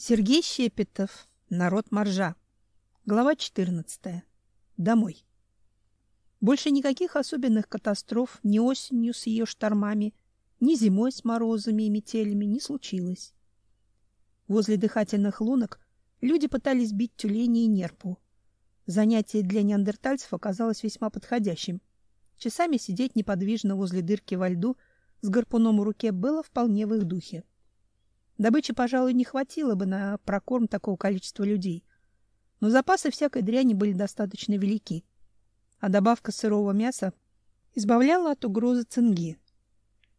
Сергей Щепетов. Народ моржа. Глава 14. Домой. Больше никаких особенных катастроф ни осенью с ее штормами, ни зимой с морозами и метелями не случилось. Возле дыхательных лунок люди пытались бить тюленей и нерпу. Занятие для неандертальцев оказалось весьма подходящим. Часами сидеть неподвижно возле дырки во льду с гарпуном в руке было вполне в их духе. Добычи, пожалуй, не хватило бы на прокорм такого количества людей. Но запасы всякой дряни были достаточно велики. А добавка сырого мяса избавляла от угрозы цинги.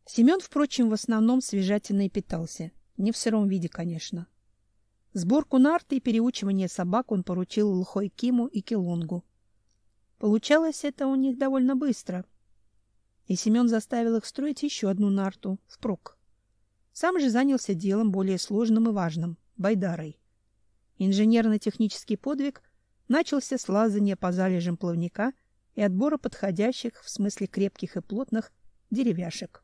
Семен, впрочем, в основном свежатиной питался. Не в сыром виде, конечно. Сборку нарты и переучивание собак он поручил Лхой Киму и Килонгу. Получалось это у них довольно быстро. И Семен заставил их строить еще одну нарту впрок. Сам же занялся делом более сложным и важным — байдарой. Инженерно-технический подвиг начался с лазания по залежам плавника и отбора подходящих, в смысле крепких и плотных, деревяшек.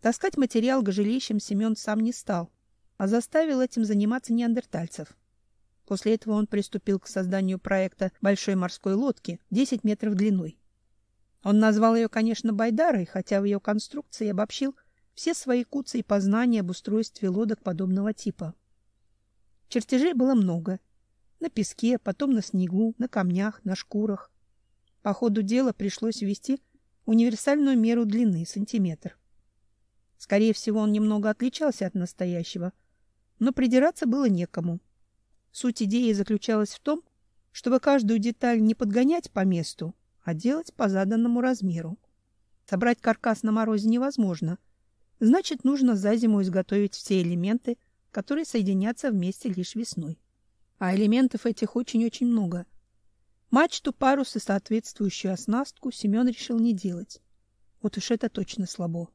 Таскать материал к жилищам Семен сам не стал, а заставил этим заниматься неандертальцев. После этого он приступил к созданию проекта большой морской лодки 10 метров длиной. Он назвал ее, конечно, байдарой, хотя в ее конструкции обобщил все свои куцы и познания об устройстве лодок подобного типа. Чертежей было много. На песке, потом на снегу, на камнях, на шкурах. По ходу дела пришлось ввести универсальную меру длины — сантиметр. Скорее всего, он немного отличался от настоящего, но придираться было некому. Суть идеи заключалась в том, чтобы каждую деталь не подгонять по месту, а делать по заданному размеру. Собрать каркас на морозе невозможно — Значит, нужно за зиму изготовить все элементы, которые соединятся вместе лишь весной. А элементов этих очень-очень много. Мачту, парус и соответствующую оснастку Семен решил не делать. Вот уж это точно слабо.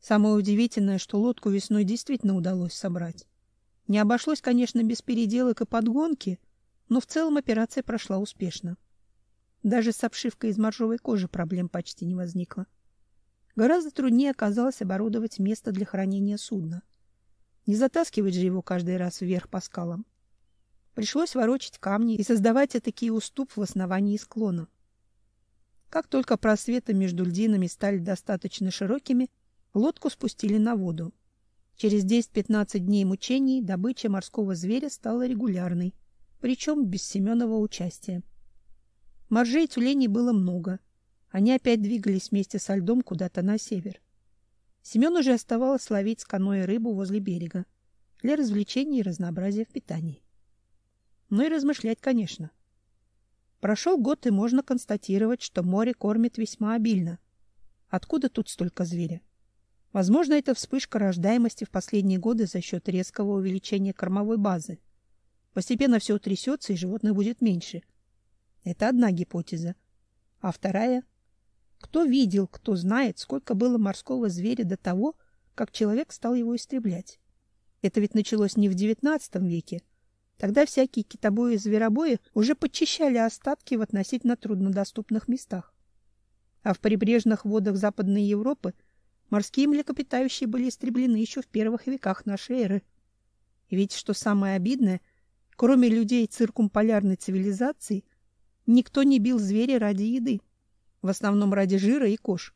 Самое удивительное, что лодку весной действительно удалось собрать. Не обошлось, конечно, без переделок и подгонки, но в целом операция прошла успешно. Даже с обшивкой из моржовой кожи проблем почти не возникло. Гораздо труднее оказалось оборудовать место для хранения судна. Не затаскивать же его каждый раз вверх по скалам. Пришлось ворочать камни и создавать такие уступ в основании склона. Как только просветы между льдинами стали достаточно широкими, лодку спустили на воду. Через 10-15 дней мучений добыча морского зверя стала регулярной, причем без Семенова участия. Моржей тюленей было много — они опять двигались вместе со льдом куда-то на север. Семен уже оставалось ловить с каноэ рыбу возле берега для развлечения и разнообразия в питании. Ну и размышлять, конечно. Прошел год, и можно констатировать, что море кормит весьма обильно. Откуда тут столько зверя? Возможно, это вспышка рождаемости в последние годы за счет резкого увеличения кормовой базы. Постепенно все утрясется, и животных будет меньше. Это одна гипотеза. А вторая кто видел, кто знает, сколько было морского зверя до того, как человек стал его истреблять. Это ведь началось не в XIX веке. Тогда всякие китобои и зверобои уже подчищали остатки в относительно труднодоступных местах. А в прибрежных водах Западной Европы морские млекопитающие были истреблены еще в первых веках нашей эры. И ведь, что самое обидное, кроме людей циркумполярной цивилизации, никто не бил зверя ради еды в основном ради жира и кож.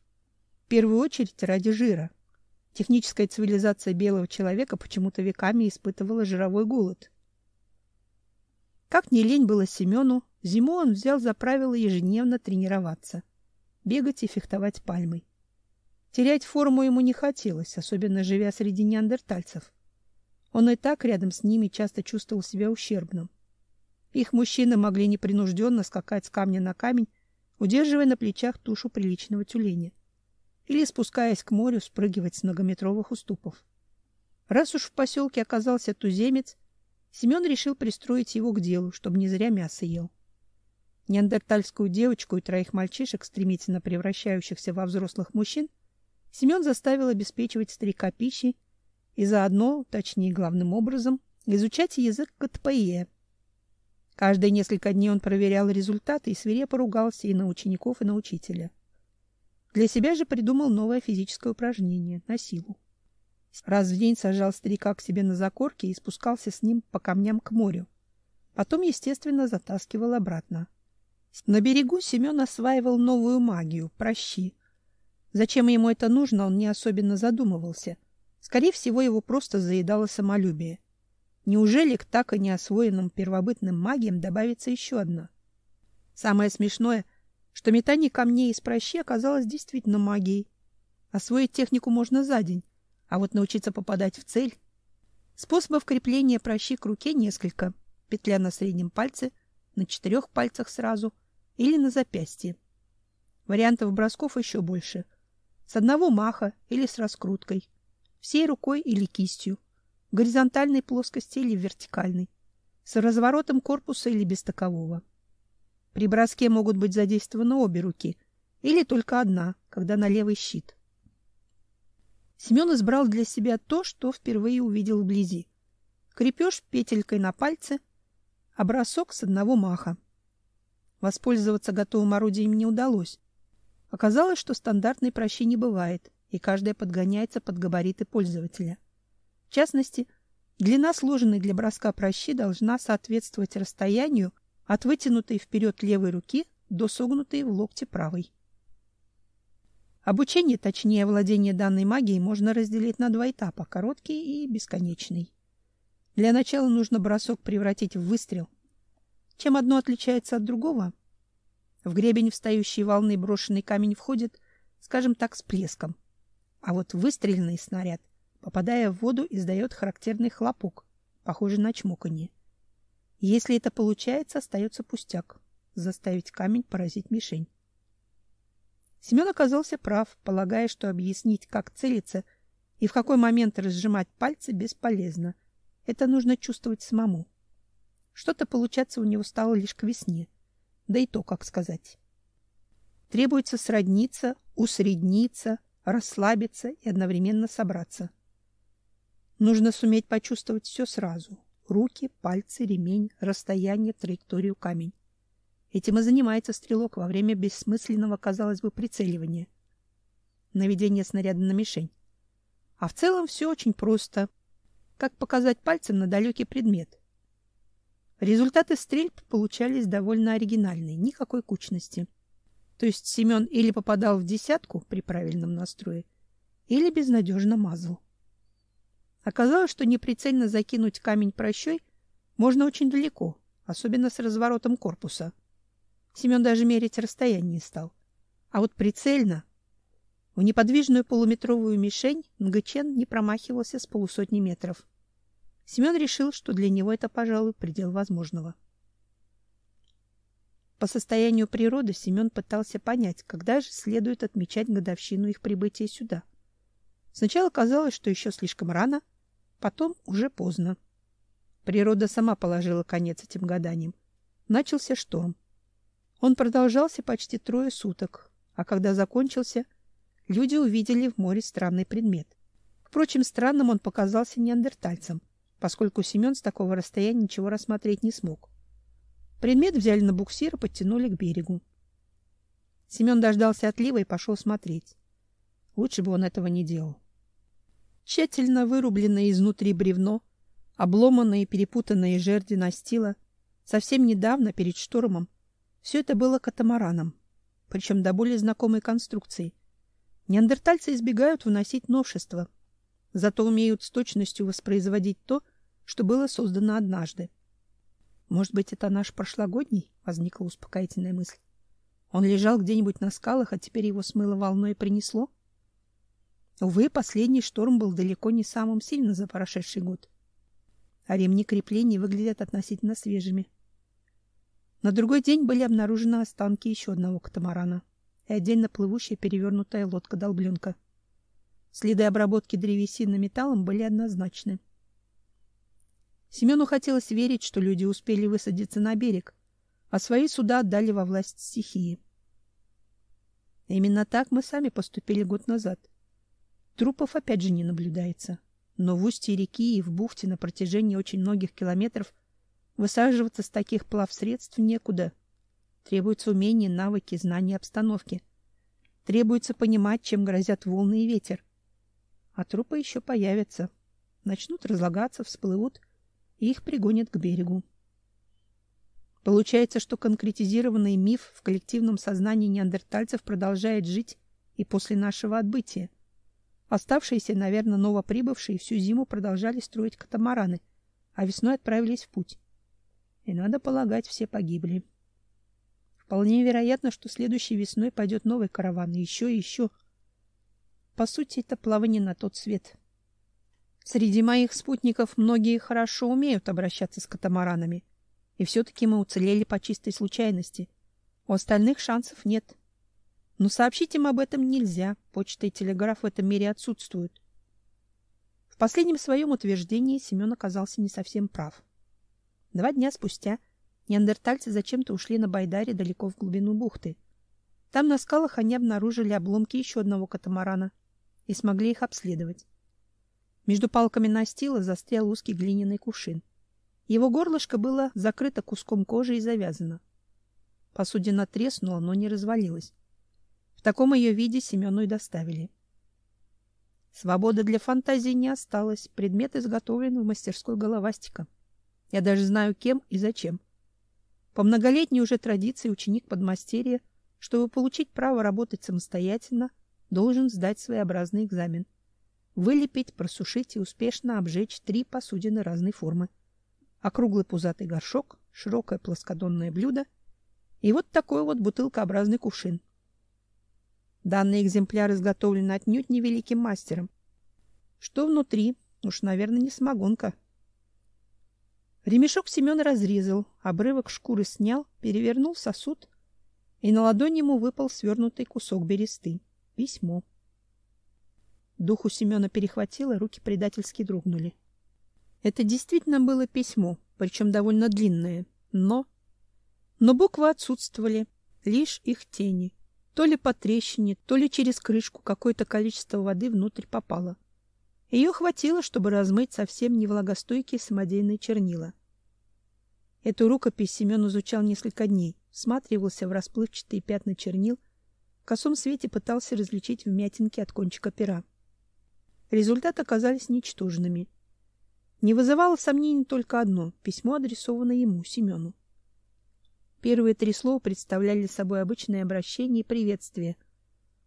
В первую очередь ради жира. Техническая цивилизация белого человека почему-то веками испытывала жировой голод. Как не лень было Семену, зиму он взял за правило ежедневно тренироваться, бегать и фехтовать пальмой. Терять форму ему не хотелось, особенно живя среди неандертальцев. Он и так рядом с ними часто чувствовал себя ущербным. Их мужчины могли непринужденно скакать с камня на камень удерживая на плечах тушу приличного тюленя, или, спускаясь к морю, спрыгивать с многометровых уступов. Раз уж в поселке оказался туземец, Семен решил пристроить его к делу, чтобы не зря мясо ел. Неандертальскую девочку и троих мальчишек, стремительно превращающихся во взрослых мужчин, Семен заставил обеспечивать старика пищей и заодно, точнее главным образом, изучать язык КТПЕ — Каждые несколько дней он проверял результаты и свирепо ругался и на учеников, и на учителя. Для себя же придумал новое физическое упражнение на силу. Раз в день сажал старика к себе на закорке и спускался с ним по камням к морю. Потом, естественно, затаскивал обратно. На берегу Семен осваивал новую магию — прощи. Зачем ему это нужно, он не особенно задумывался. Скорее всего, его просто заедало самолюбие. Неужели к так и не освоенным первобытным магиям добавится еще одна? Самое смешное, что метание камней из прощи оказалось действительно магией. Освоить технику можно за день, а вот научиться попадать в цель... Способов крепления прощи к руке несколько. Петля на среднем пальце, на четырех пальцах сразу или на запястье. Вариантов бросков еще больше. С одного маха или с раскруткой. Всей рукой или кистью. В горизонтальной плоскости или вертикальной. С разворотом корпуса или без такового. При броске могут быть задействованы обе руки или только одна, когда на левый щит. Семен избрал для себя то, что впервые увидел вблизи. Крепеж петелькой на пальце, а бросок с одного маха. Воспользоваться готовым орудием не удалось. Оказалось, что стандартной прощи не бывает, и каждая подгоняется под габариты пользователя. В частности, длина сложенной для броска прощи должна соответствовать расстоянию от вытянутой вперед левой руки до согнутой в локте правой. Обучение, точнее владение данной магией, можно разделить на два этапа – короткий и бесконечный. Для начала нужно бросок превратить в выстрел. Чем одно отличается от другого? В гребень встающей волны брошенный камень входит, скажем так, с плеском. А вот выстреленный снаряд, попадая в воду, издает характерный хлопок, похожий на чмоканье. Если это получается, остается пустяк — заставить камень поразить мишень. Семен оказался прав, полагая, что объяснить, как целиться и в какой момент разжимать пальцы, бесполезно. Это нужно чувствовать самому. Что-то получаться у него стало лишь к весне. Да и то, как сказать. Требуется сродниться, усредниться, расслабиться и одновременно собраться. Нужно суметь почувствовать все сразу. Руки, пальцы, ремень, расстояние, траекторию, камень. Этим и занимается стрелок во время бессмысленного, казалось бы, прицеливания. Наведение снаряда на мишень. А в целом все очень просто. Как показать пальцем на далекий предмет. Результаты стрельб получались довольно оригинальные, никакой кучности. То есть Семен или попадал в десятку при правильном настрое, или безнадежно мазал. Оказалось, что неприцельно закинуть камень прощой можно очень далеко, особенно с разворотом корпуса. Семен даже мерить расстояние не стал. А вот прицельно в неподвижную полуметровую мишень Нгачен не промахивался с полусотни метров. Семен решил, что для него это, пожалуй, предел возможного. По состоянию природы Семен пытался понять, когда же следует отмечать годовщину их прибытия сюда. Сначала казалось, что еще слишком рано, потом уже поздно. Природа сама положила конец этим гаданиям. Начался шторм. Он продолжался почти трое суток, а когда закончился, люди увидели в море странный предмет. Впрочем, странным он показался неандертальцам поскольку Семен с такого расстояния ничего рассмотреть не смог. Предмет взяли на буксир и подтянули к берегу. Семен дождался отлива и пошел смотреть. Лучше бы он этого не делал. Тщательно вырубленное изнутри бревно, обломанные перепутанные жерди настила, совсем недавно, перед штормом, все это было катамараном, причем до более знакомой конструкции. Неандертальцы избегают вносить новшества — зато умеют с точностью воспроизводить то, что было создано однажды. Может быть, это наш прошлогодний? Возникла успокоительная мысль. Он лежал где-нибудь на скалах, а теперь его смыло волной и принесло? Увы, последний шторм был далеко не самым сильным за прошедший год. А ремни креплений выглядят относительно свежими. На другой день были обнаружены останки еще одного катамарана и отдельно плывущая перевернутая лодка-долбленка. Следы обработки древесины металлом были однозначны. Семену хотелось верить, что люди успели высадиться на берег, а свои суда отдали во власть стихии. Именно так мы сами поступили год назад. Трупов опять же не наблюдается, но в устье реки и в бухте на протяжении очень многих километров высаживаться с таких плавсредств некуда. Требуется умение, навыки, знания обстановки. Требуется понимать, чем грозят волны и ветер а трупы еще появятся. Начнут разлагаться, всплывут, и их пригонят к берегу. Получается, что конкретизированный миф в коллективном сознании неандертальцев продолжает жить и после нашего отбытия. Оставшиеся, наверное, новоприбывшие всю зиму продолжали строить катамараны, а весной отправились в путь. И надо полагать, все погибли. Вполне вероятно, что следующей весной пойдет новый караван, и еще и еще. По сути, это плавание на тот свет. Среди моих спутников многие хорошо умеют обращаться с катамаранами, и все-таки мы уцелели по чистой случайности. У остальных шансов нет. Но сообщить им об этом нельзя, почта и телеграф в этом мире отсутствуют. В последнем своем утверждении Семен оказался не совсем прав. Два дня спустя неандертальцы зачем-то ушли на Байдаре далеко в глубину бухты. Там на скалах они обнаружили обломки еще одного катамарана и смогли их обследовать. Между палками настила застрял узкий глиняный кувшин. Его горлышко было закрыто куском кожи и завязано. Посудина треснула, но не развалилась. В таком ее виде Семену и доставили. Свободы для фантазии не осталось. Предмет изготовлен в мастерской головастика. Я даже знаю, кем и зачем. По многолетней уже традиции ученик подмастерья, чтобы получить право работать самостоятельно, должен сдать своеобразный экзамен — вылепить, просушить и успешно обжечь три посудины разной формы. Округлый пузатый горшок, широкое плоскодонное блюдо и вот такой вот бутылкообразный кувшин. Данный экземпляр изготовлен отнюдь не великим мастером. Что внутри? Уж, наверное, не самогонка. Ремешок Семен разрезал, обрывок шкуры снял, перевернул сосуд, и на ладонь ему выпал свернутый кусок бересты. Письмо. Духу Семена перехватило, руки предательски дрогнули. Это действительно было письмо, причем довольно длинное, но но буквы отсутствовали, лишь их тени. То ли по трещине, то ли через крышку какое-то количество воды внутрь попало. Ее хватило, чтобы размыть совсем невлагостойкие самодельные чернила. Эту рукопись Семен изучал несколько дней, всматривался в расплывчатые пятна чернил, в косом свете пытался различить вмятинки от кончика пера. Результаты оказались ничтожными. Не вызывало сомнений только одно — письмо, адресованное ему, Семену. Первые три слова представляли собой обычное обращение и приветствие.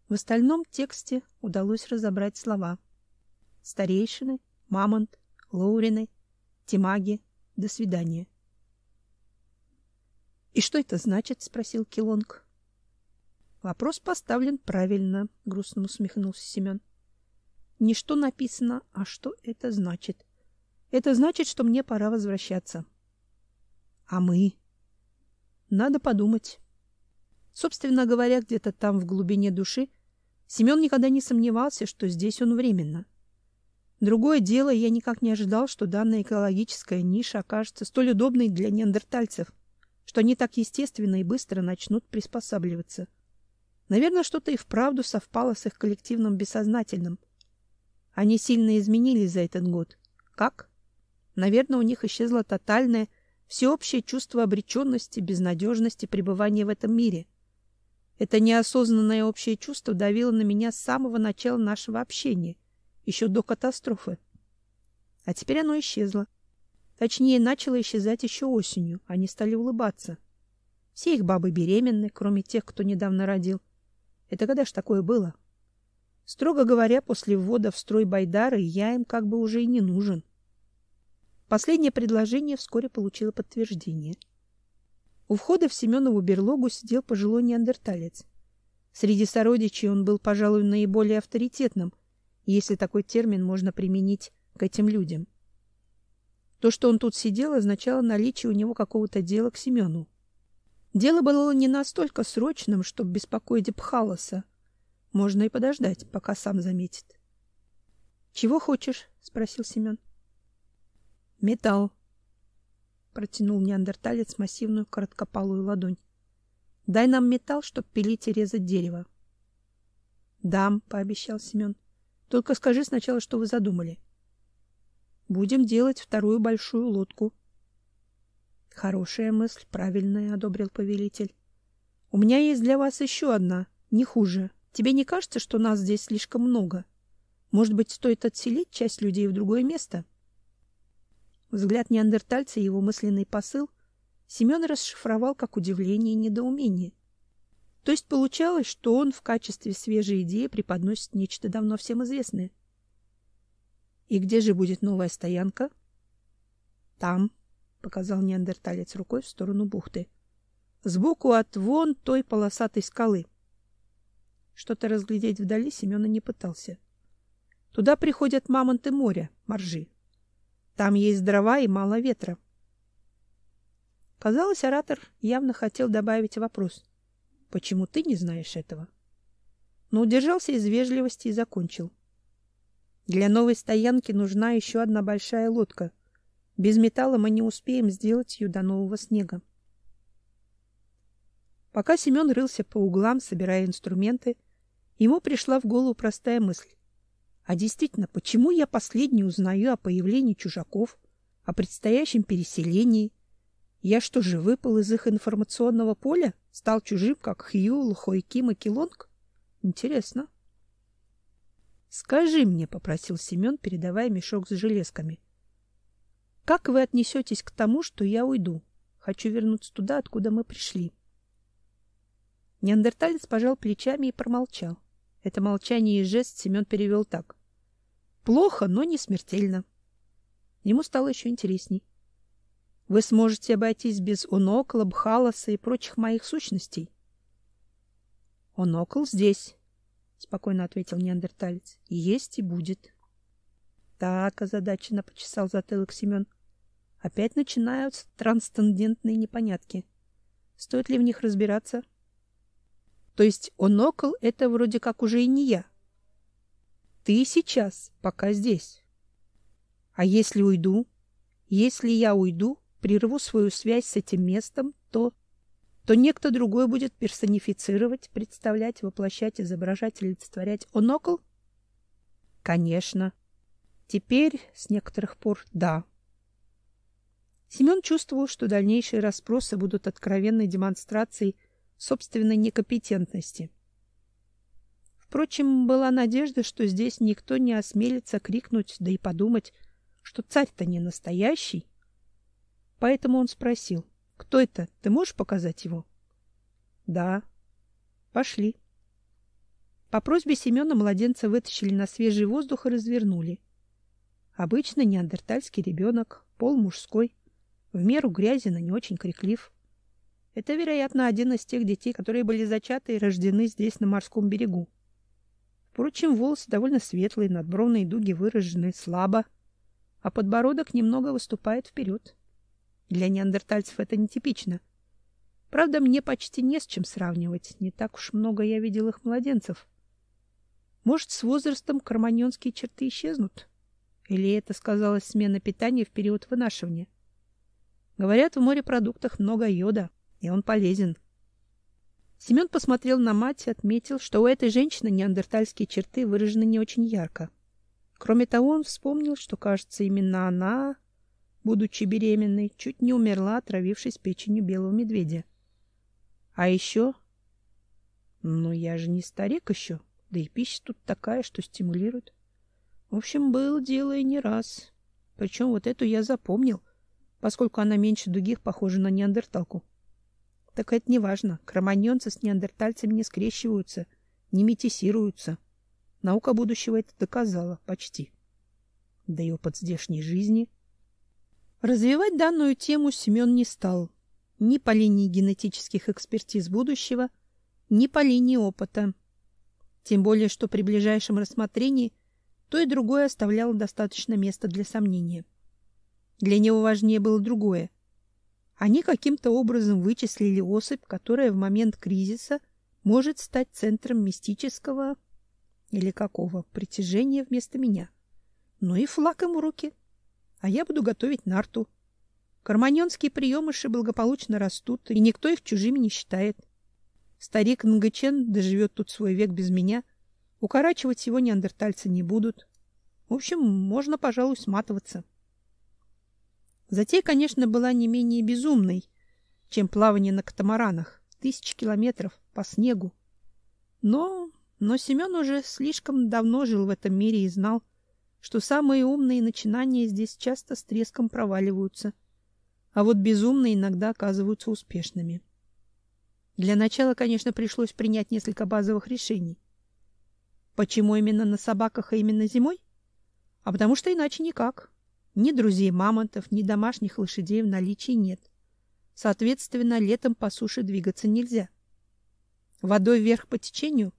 В остальном тексте удалось разобрать слова. Старейшины, Мамонт, Лоурины, Тимаги, до свидания. — И что это значит? — спросил Килонг. — Вопрос поставлен правильно, — грустно усмехнулся Семен. — не что написано, а что это значит. Это значит, что мне пора возвращаться. А мы? Надо подумать. Собственно говоря, где-то там в глубине души Семен никогда не сомневался, что здесь он временно. Другое дело, я никак не ожидал, что данная экологическая ниша окажется столь удобной для неандертальцев, что они так естественно и быстро начнут приспосабливаться. Наверное, что-то и вправду совпало с их коллективным бессознательным – они сильно изменились за этот год. Как? Наверное, у них исчезло тотальное, всеобщее чувство обреченности, безнадежности пребывания в этом мире. Это неосознанное общее чувство давило на меня с самого начала нашего общения, еще до катастрофы. А теперь оно исчезло. Точнее, начало исчезать еще осенью. Они стали улыбаться. Все их бабы беременны, кроме тех, кто недавно родил. Это когда ж такое было? Строго говоря, после ввода в строй Байдары я им как бы уже и не нужен. Последнее предложение вскоре получило подтверждение. У входа в Семенову берлогу сидел пожилой неандерталец. Среди сородичей он был, пожалуй, наиболее авторитетным, если такой термин можно применить к этим людям. То, что он тут сидел, означало наличие у него какого-то дела к Семену. Дело было не настолько срочным, чтобы беспокоить Бхалоса, можно и подождать, пока сам заметит. Чего хочешь? спросил Семен. Металл. Протянул неандерталец массивную короткопалую ладонь. Дай нам металл, чтоб пилить и резать дерево. Дам, пообещал Семен. Только скажи сначала, что вы задумали. Будем делать вторую большую лодку. Хорошая мысль, правильная, одобрил повелитель. У меня есть для вас еще одна, не хуже. Тебе не кажется, что нас здесь слишком много? Может быть, стоит отселить часть людей в другое место? Взгляд неандертальца и его мысленный посыл Семен расшифровал как удивление и недоумение. То есть получалось, что он в качестве свежей идеи преподносит нечто давно всем известное. И где же будет новая стоянка? Там, показал неандерталец рукой в сторону бухты. Сбоку от вон той полосатой скалы. Что-то разглядеть вдали Семёна не пытался. Туда приходят мамонты моря, моржи. Там есть дрова и мало ветра. Казалось, оратор явно хотел добавить вопрос. Почему ты не знаешь этого? Но удержался из вежливости и закончил. Для новой стоянки нужна еще одна большая лодка. Без металла мы не успеем сделать ее до нового снега. Пока Семен рылся по углам, собирая инструменты, ему пришла в голову простая мысль. А действительно, почему я последний узнаю о появлении чужаков, о предстоящем переселении? Я что же, выпал из их информационного поля? Стал чужим, как Хью, Хойким и Килонг? Интересно. Скажи мне, попросил Семен, передавая мешок с железками. Как вы отнесетесь к тому, что я уйду? Хочу вернуться туда, откуда мы пришли. Неандерталец пожал плечами и промолчал. Это молчание и жест Семен перевел так: плохо, но не смертельно. Ему стало еще интересней. Вы сможете обойтись без онокла, бхаласа и прочих моих сущностей. Онокл здесь, спокойно ответил неандерталец. Есть и будет. Так, озадаченно почесал затылок Семен. Опять начинаются трансцендентные непонятки. Стоит ли в них разбираться? То есть онокл — это вроде как уже и не я. Ты сейчас пока здесь. А если уйду? Если я уйду, прерву свою связь с этим местом, то то некто другой будет персонифицировать, представлять, воплощать, изображать, олицетворять онокл? Конечно. Теперь с некоторых пор да. Семен чувствовал, что дальнейшие расспросы будут откровенной демонстрацией собственной некомпетентности. Впрочем, была надежда, что здесь никто не осмелится крикнуть, да и подумать, что царь-то не настоящий. Поэтому он спросил: "Кто это? Ты можешь показать его?" "Да". "Пошли". По просьбе Семена младенца вытащили на свежий воздух и развернули. Обычный неандертальский ребенок, пол мужской, в меру грязен и не очень криклив. Это, вероятно, один из тех детей, которые были зачаты и рождены здесь, на морском берегу. Впрочем, волосы довольно светлые, надбровные дуги выражены слабо, а подбородок немного выступает вперед. Для неандертальцев это нетипично. Правда, мне почти не с чем сравнивать, не так уж много я видел их младенцев. Может, с возрастом кроманьонские черты исчезнут? Или это сказалась смена питания в период вынашивания? Говорят, в морепродуктах много йода и он полезен. Семен посмотрел на мать и отметил, что у этой женщины неандертальские черты выражены не очень ярко. Кроме того, он вспомнил, что, кажется, именно она, будучи беременной, чуть не умерла, отравившись печенью белого медведя. А еще... Ну, я же не старик еще, да и пища тут такая, что стимулирует. В общем, было дело и не раз. Причем вот эту я запомнил, поскольку она меньше других похожа на неандерталку. Так это не важно. Кроманьонцы с неандертальцами не скрещиваются, не метисируются. Наука будущего это доказала почти. Да и опыт здешней жизни. Развивать данную тему Семен не стал. Ни по линии генетических экспертиз будущего, ни по линии опыта. Тем более, что при ближайшем рассмотрении то и другое оставляло достаточно места для сомнения. Для него важнее было другое — они каким-то образом вычислили особь, которая в момент кризиса может стать центром мистического или какого притяжения вместо меня. Ну и флаг ему руки. А я буду готовить нарту. Карманьонские приемыши благополучно растут, и никто их чужими не считает. Старик Нгачен доживет тут свой век без меня. Укорачивать его неандертальцы не будут. В общем, можно, пожалуй, сматываться. Затея, конечно, была не менее безумной, чем плавание на катамаранах, тысячи километров по снегу. Но Но Семен уже слишком давно жил в этом мире и знал, что самые умные начинания здесь часто с треском проваливаются, а вот безумные иногда оказываются успешными. Для начала, конечно, пришлось принять несколько базовых решений. Почему именно на собаках, а именно зимой? А потому что иначе никак. Ни друзей мамонтов, ни домашних лошадей в наличии нет. Соответственно, летом по суше двигаться нельзя. Водой вверх по течению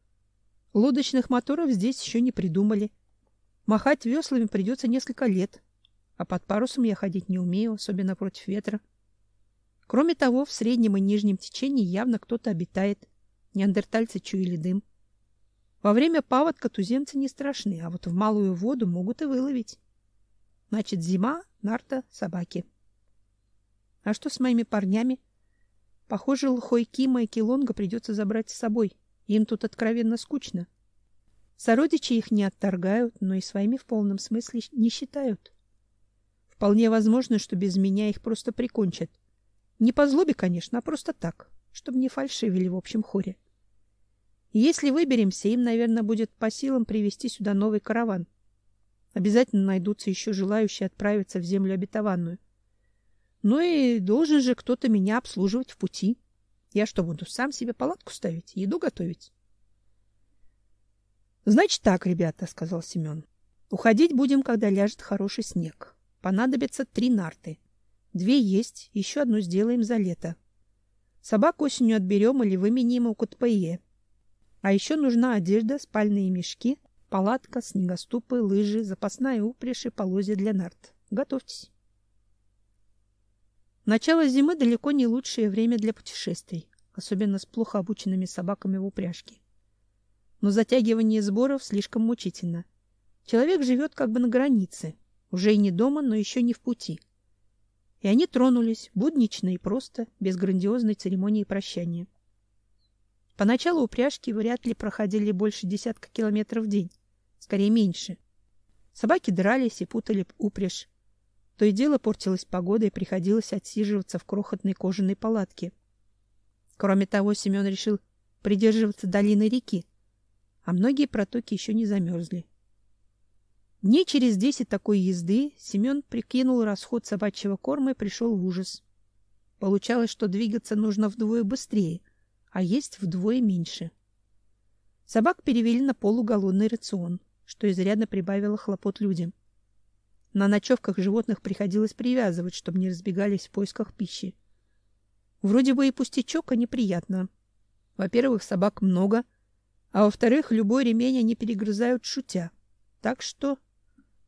лодочных моторов здесь еще не придумали – Махать веслами придется несколько лет, а под парусом я ходить не умею, особенно против ветра. Кроме того, в среднем и нижнем течении явно кто-то обитает. Неандертальцы чуяли дым. Во время паводка туземцы не страшны, а вот в малую воду могут и выловить. Значит, зима, нарта, собаки. А что с моими парнями? Похоже, Лхой Кима и Килонга придется забрать с собой. Им тут откровенно скучно. Сородичи их не отторгают, но и своими в полном смысле не считают. Вполне возможно, что без меня их просто прикончат. Не по злобе, конечно, а просто так, чтобы не фальшивили в общем хоре. Если выберемся, им, наверное, будет по силам привести сюда новый караван. Обязательно найдутся еще желающие отправиться в землю обетованную. Ну и должен же кто-то меня обслуживать в пути. Я что, буду сам себе палатку ставить, еду готовить? Значит так, ребята, сказал Семен. Уходить будем, когда ляжет хороший снег. Понадобится три нарты. Две есть, еще одну сделаем за лето. Собак осенью отберем или выменим у КТПЕ. А еще нужна одежда, спальные мешки, палатка, снегоступы, лыжи, запасная упряжь и полозья для нарт. Готовьтесь. Начало зимы далеко не лучшее время для путешествий, особенно с плохо обученными собаками в упряжке но затягивание сборов слишком мучительно. Человек живет как бы на границе, уже и не дома, но еще не в пути. И они тронулись, буднично и просто, без грандиозной церемонии прощания. Поначалу упряжки вряд ли проходили больше десятка километров в день, скорее меньше. Собаки дрались и путали упряжь. То и дело портилась погода, и приходилось отсиживаться в крохотной кожаной палатке. Кроме того, Семен решил придерживаться долины реки, а многие протоки еще не замерзли. Дней через десять такой езды Семен прикинул расход собачьего корма и пришел в ужас. Получалось, что двигаться нужно вдвое быстрее, а есть вдвое меньше. Собак перевели на полуголодный рацион, что изрядно прибавило хлопот людям. На ночевках животных приходилось привязывать, чтобы не разбегались в поисках пищи. Вроде бы и пустячок, а неприятно. Во-первых, собак много, а во-вторых, любой ремень они перегрызают шутя. Так что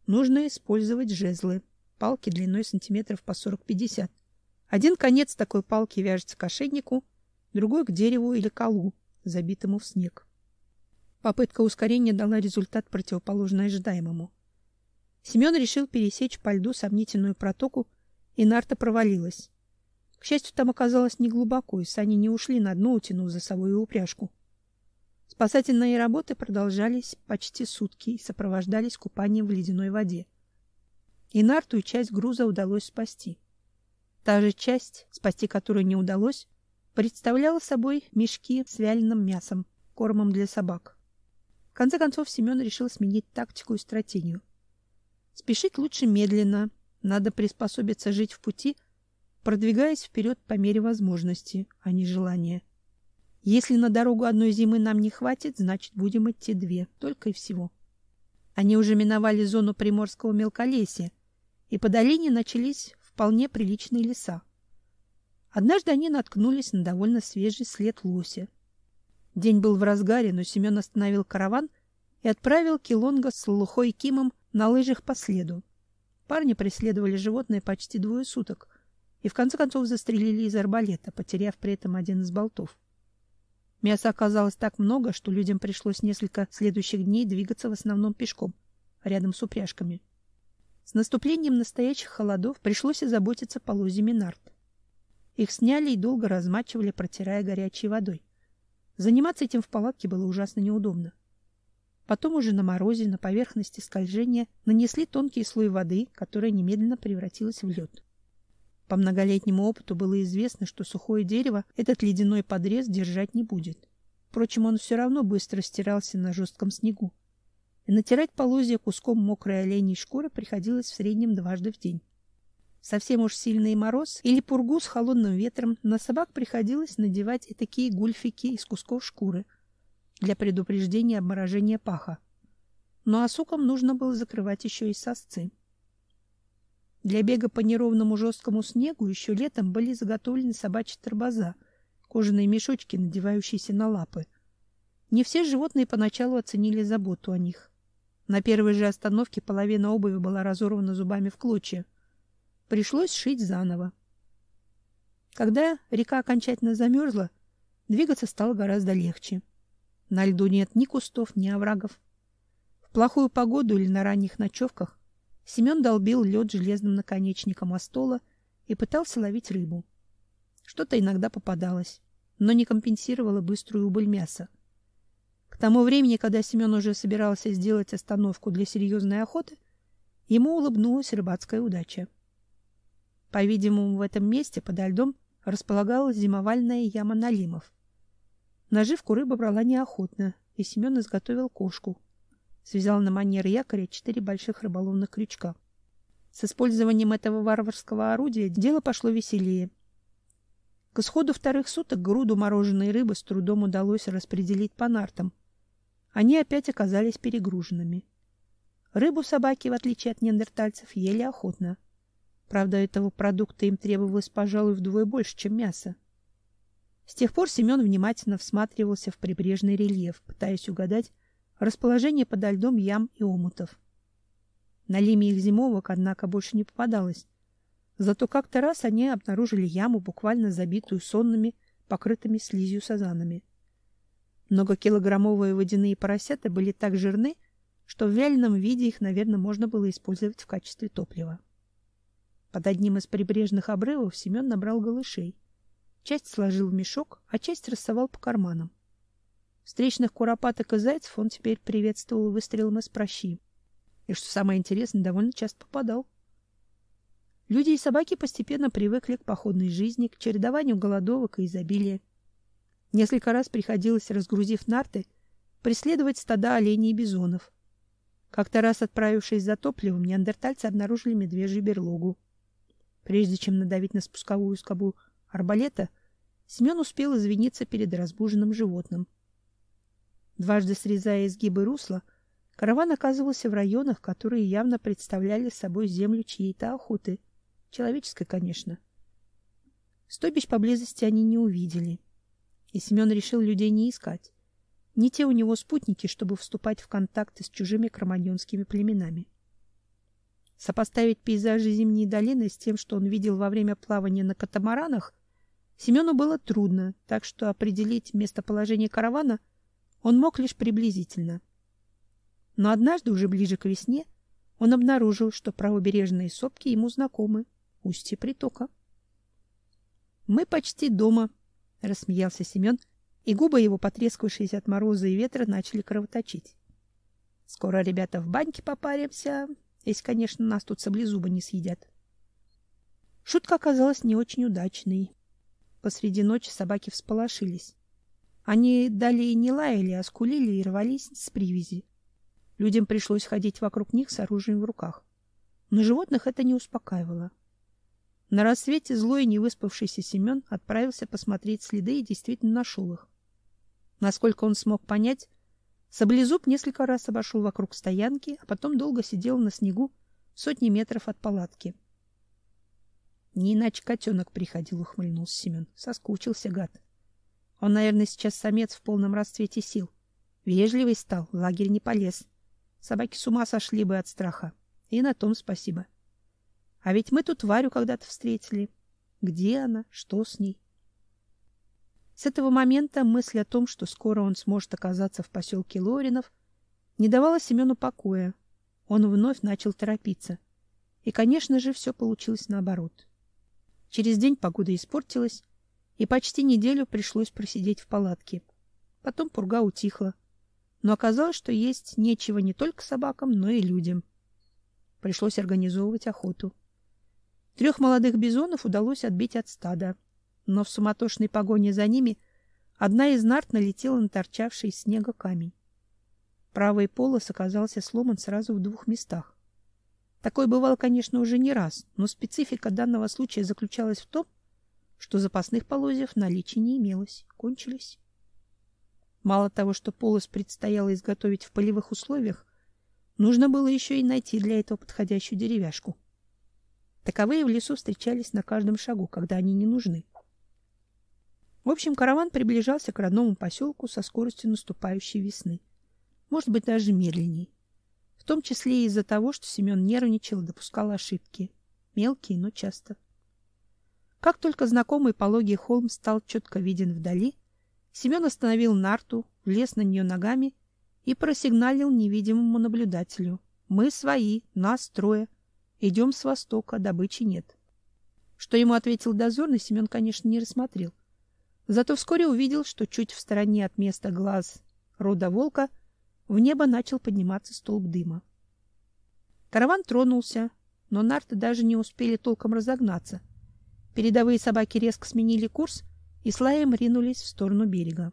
нужно использовать жезлы, палки длиной сантиметров по 40-50. Один конец такой палки вяжется к ошейнику, другой к дереву или колу, забитому в снег. Попытка ускорения дала результат противоположный ожидаемому. Семен решил пересечь по льду сомнительную протоку, и нарта провалилась. К счастью, там оказалось неглубоко, и сани не ушли на дно, утянув за собой упряжку. Спасательные работы продолжались почти сутки и сопровождались купанием в ледяной воде. И нарту и часть груза удалось спасти. Та же часть, спасти которую не удалось, представляла собой мешки с вяленым мясом, кормом для собак. Конце концов Семен решил сменить тактику и стратегию. Спешить лучше медленно, надо приспособиться жить в пути, продвигаясь вперед по мере возможности, а не желания. Если на дорогу одной зимы нам не хватит, значит, будем идти две, только и всего. Они уже миновали зону приморского мелколесья, и по долине начались вполне приличные леса. Однажды они наткнулись на довольно свежий след лося. День был в разгаре, но Семен остановил караван и отправил Килонга с Лухой Кимом на лыжах по следу. Парни преследовали животное почти двое суток и в конце концов застрелили из арбалета, потеряв при этом один из болтов. Мяса оказалось так много, что людям пришлось несколько следующих дней двигаться в основном пешком, рядом с упряжками. С наступлением настоящих холодов пришлось и заботиться полозьями нарт. Их сняли и долго размачивали, протирая горячей водой. Заниматься этим в палатке было ужасно неудобно. Потом уже на морозе на поверхности скольжения нанесли тонкий слой воды, которая немедленно превратилась в лед. По многолетнему опыту было известно, что сухое дерево этот ледяной подрез держать не будет. Впрочем, он все равно быстро стирался на жестком снегу. И натирать полозья куском мокрой оленей шкуры приходилось в среднем дважды в день. Совсем уж сильный мороз или пургу с холодным ветром на собак приходилось надевать и такие гульфики из кусков шкуры для предупреждения обморожения паха. Ну а сукам нужно было закрывать еще и сосцы. Для бега по неровному жесткому снегу еще летом были заготовлены собачьи торбоза, кожаные мешочки, надевающиеся на лапы. Не все животные поначалу оценили заботу о них. На первой же остановке половина обуви была разорвана зубами в клочья. Пришлось шить заново. Когда река окончательно замерзла, двигаться стало гораздо легче. На льду нет ни кустов, ни оврагов. В плохую погоду или на ранних ночевках Семен долбил лед железным наконечником о стола и пытался ловить рыбу. Что-то иногда попадалось, но не компенсировало быструю убыль мяса. К тому времени, когда Семен уже собирался сделать остановку для серьезной охоты, ему улыбнулась рыбацкая удача. По-видимому, в этом месте подо льдом располагалась зимовальная яма налимов. Наживку рыба брала неохотно, и Семен изготовил кошку, связал на манер якоря четыре больших рыболовных крючка. С использованием этого варварского орудия дело пошло веселее. К исходу вторых суток груду мороженой рыбы с трудом удалось распределить по нартам. Они опять оказались перегруженными. Рыбу собаки, в отличие от неандертальцев, ели охотно. Правда, этого продукта им требовалось, пожалуй, вдвое больше, чем мясо. С тех пор Семен внимательно всматривался в прибрежный рельеф, пытаясь угадать, расположение подо льдом ям и омутов. На лиме их зимовок, однако, больше не попадалось. Зато как-то раз они обнаружили яму, буквально забитую сонными, покрытыми слизью сазанами. Многокилограммовые водяные поросята были так жирны, что в вяленом виде их, наверное, можно было использовать в качестве топлива. Под одним из прибрежных обрывов Семен набрал голышей. Часть сложил в мешок, а часть рассовал по карманам. Встречных куропаток и зайцев он теперь приветствовал выстрелом из прощи. И, что самое интересное, довольно часто попадал. Люди и собаки постепенно привыкли к походной жизни, к чередованию голодовок и изобилия. Несколько раз приходилось, разгрузив нарты, преследовать стада оленей и бизонов. Как-то раз, отправившись за топливом, неандертальцы обнаружили медвежью берлогу. Прежде чем надавить на спусковую скобу арбалета, Семен успел извиниться перед разбуженным животным. Дважды срезая изгибы русла, караван оказывался в районах, которые явно представляли собой землю чьей-то охоты. Человеческой, конечно. Стойбищ поблизости они не увидели. И Семен решил людей не искать. Не те у него спутники, чтобы вступать в контакты с чужими кроманьонскими племенами. Сопоставить пейзажи Зимней долины с тем, что он видел во время плавания на катамаранах, Семену было трудно, так что определить местоположение каравана – он мог лишь приблизительно. Но однажды, уже ближе к весне, он обнаружил, что правобережные сопки ему знакомы, устье притока. «Мы почти дома», — рассмеялся Семен, и губы его, потрескавшиеся от мороза и ветра, начали кровоточить. «Скоро ребята в баньке попаримся, если, конечно, нас тут саблезубы не съедят». Шутка оказалась не очень удачной. Посреди ночи собаки всполошились. Они далее не лаяли, а скулили и рвались с привязи. Людям пришлось ходить вокруг них с оружием в руках. Но животных это не успокаивало. На рассвете злой и невыспавшийся Семен отправился посмотреть следы и действительно нашел их. Насколько он смог понять, Саблезуб несколько раз обошел вокруг стоянки, а потом долго сидел на снегу сотни метров от палатки. Не иначе котенок приходил, ухмыльнулся Семен. Соскучился гад. Он, наверное, сейчас самец в полном расцвете сил. Вежливый стал, в лагерь не полез. Собаки с ума сошли бы от страха. И на том спасибо. А ведь мы тут Варю когда-то встретили. Где она? Что с ней? С этого момента мысль о том, что скоро он сможет оказаться в поселке Лоринов, не давала Семену покоя. Он вновь начал торопиться. И, конечно же, все получилось наоборот. Через день погода испортилась, и почти неделю пришлось просидеть в палатке. Потом пурга утихла, но оказалось, что есть нечего не только собакам, но и людям. Пришлось организовывать охоту. Трех молодых бизонов удалось отбить от стада, но в суматошной погоне за ними Одна из нарт налетела на торчавший из снега камень. Правый полос оказался сломан сразу в двух местах. Такое бывало, конечно, уже не раз, но специфика данного случая заключалась в том, что запасных полозьев в наличии не имелось, кончились. Мало того, что полос предстояло изготовить в полевых условиях, нужно было еще и найти для этого подходящую деревяшку. Таковые в лесу встречались на каждом шагу, когда они не нужны. В общем, караван приближался к родному поселку со скоростью наступающей весны. Может быть, даже медленнее. В том числе и из-за того, что Семен нервничал и допускал ошибки. Мелкие, но часто. Как только знакомый пологий холм стал четко виден вдали, Семен остановил нарту, влез на нее ногами и просигналил невидимому наблюдателю. «Мы свои, нас трое. Идем с востока, добычи нет». Что ему ответил дозорный, Семен, конечно, не рассмотрел. Зато вскоре увидел, что чуть в стороне от места глаз рода волка в небо начал подниматься столб дыма. Караван тронулся, но нарты даже не успели толком разогнаться — Передовые собаки резко сменили курс и с лаем ринулись в сторону берега.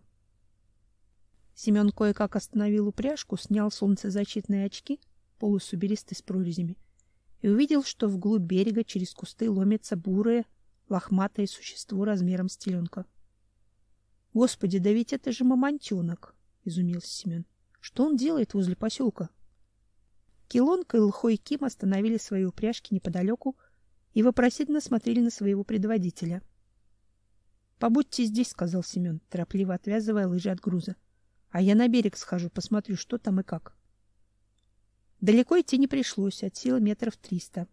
Семен кое-как остановил упряжку, снял солнцезащитные очки, полосу бересты с прорезями, и увидел, что вглубь берега через кусты ломится бурое, лохматое существо размером с теленка. — Господи, да ведь это же мамонтенок! — изумился Семен. — Что он делает возле поселка? Килонка и Лхой Ким остановили свои упряжки неподалеку и вопросительно смотрели на своего предводителя. Побудьте здесь, сказал Семен, торопливо отвязывая лыжи от груза. А я на берег схожу, посмотрю, что там и как. Далеко идти не пришлось, от силы метров триста.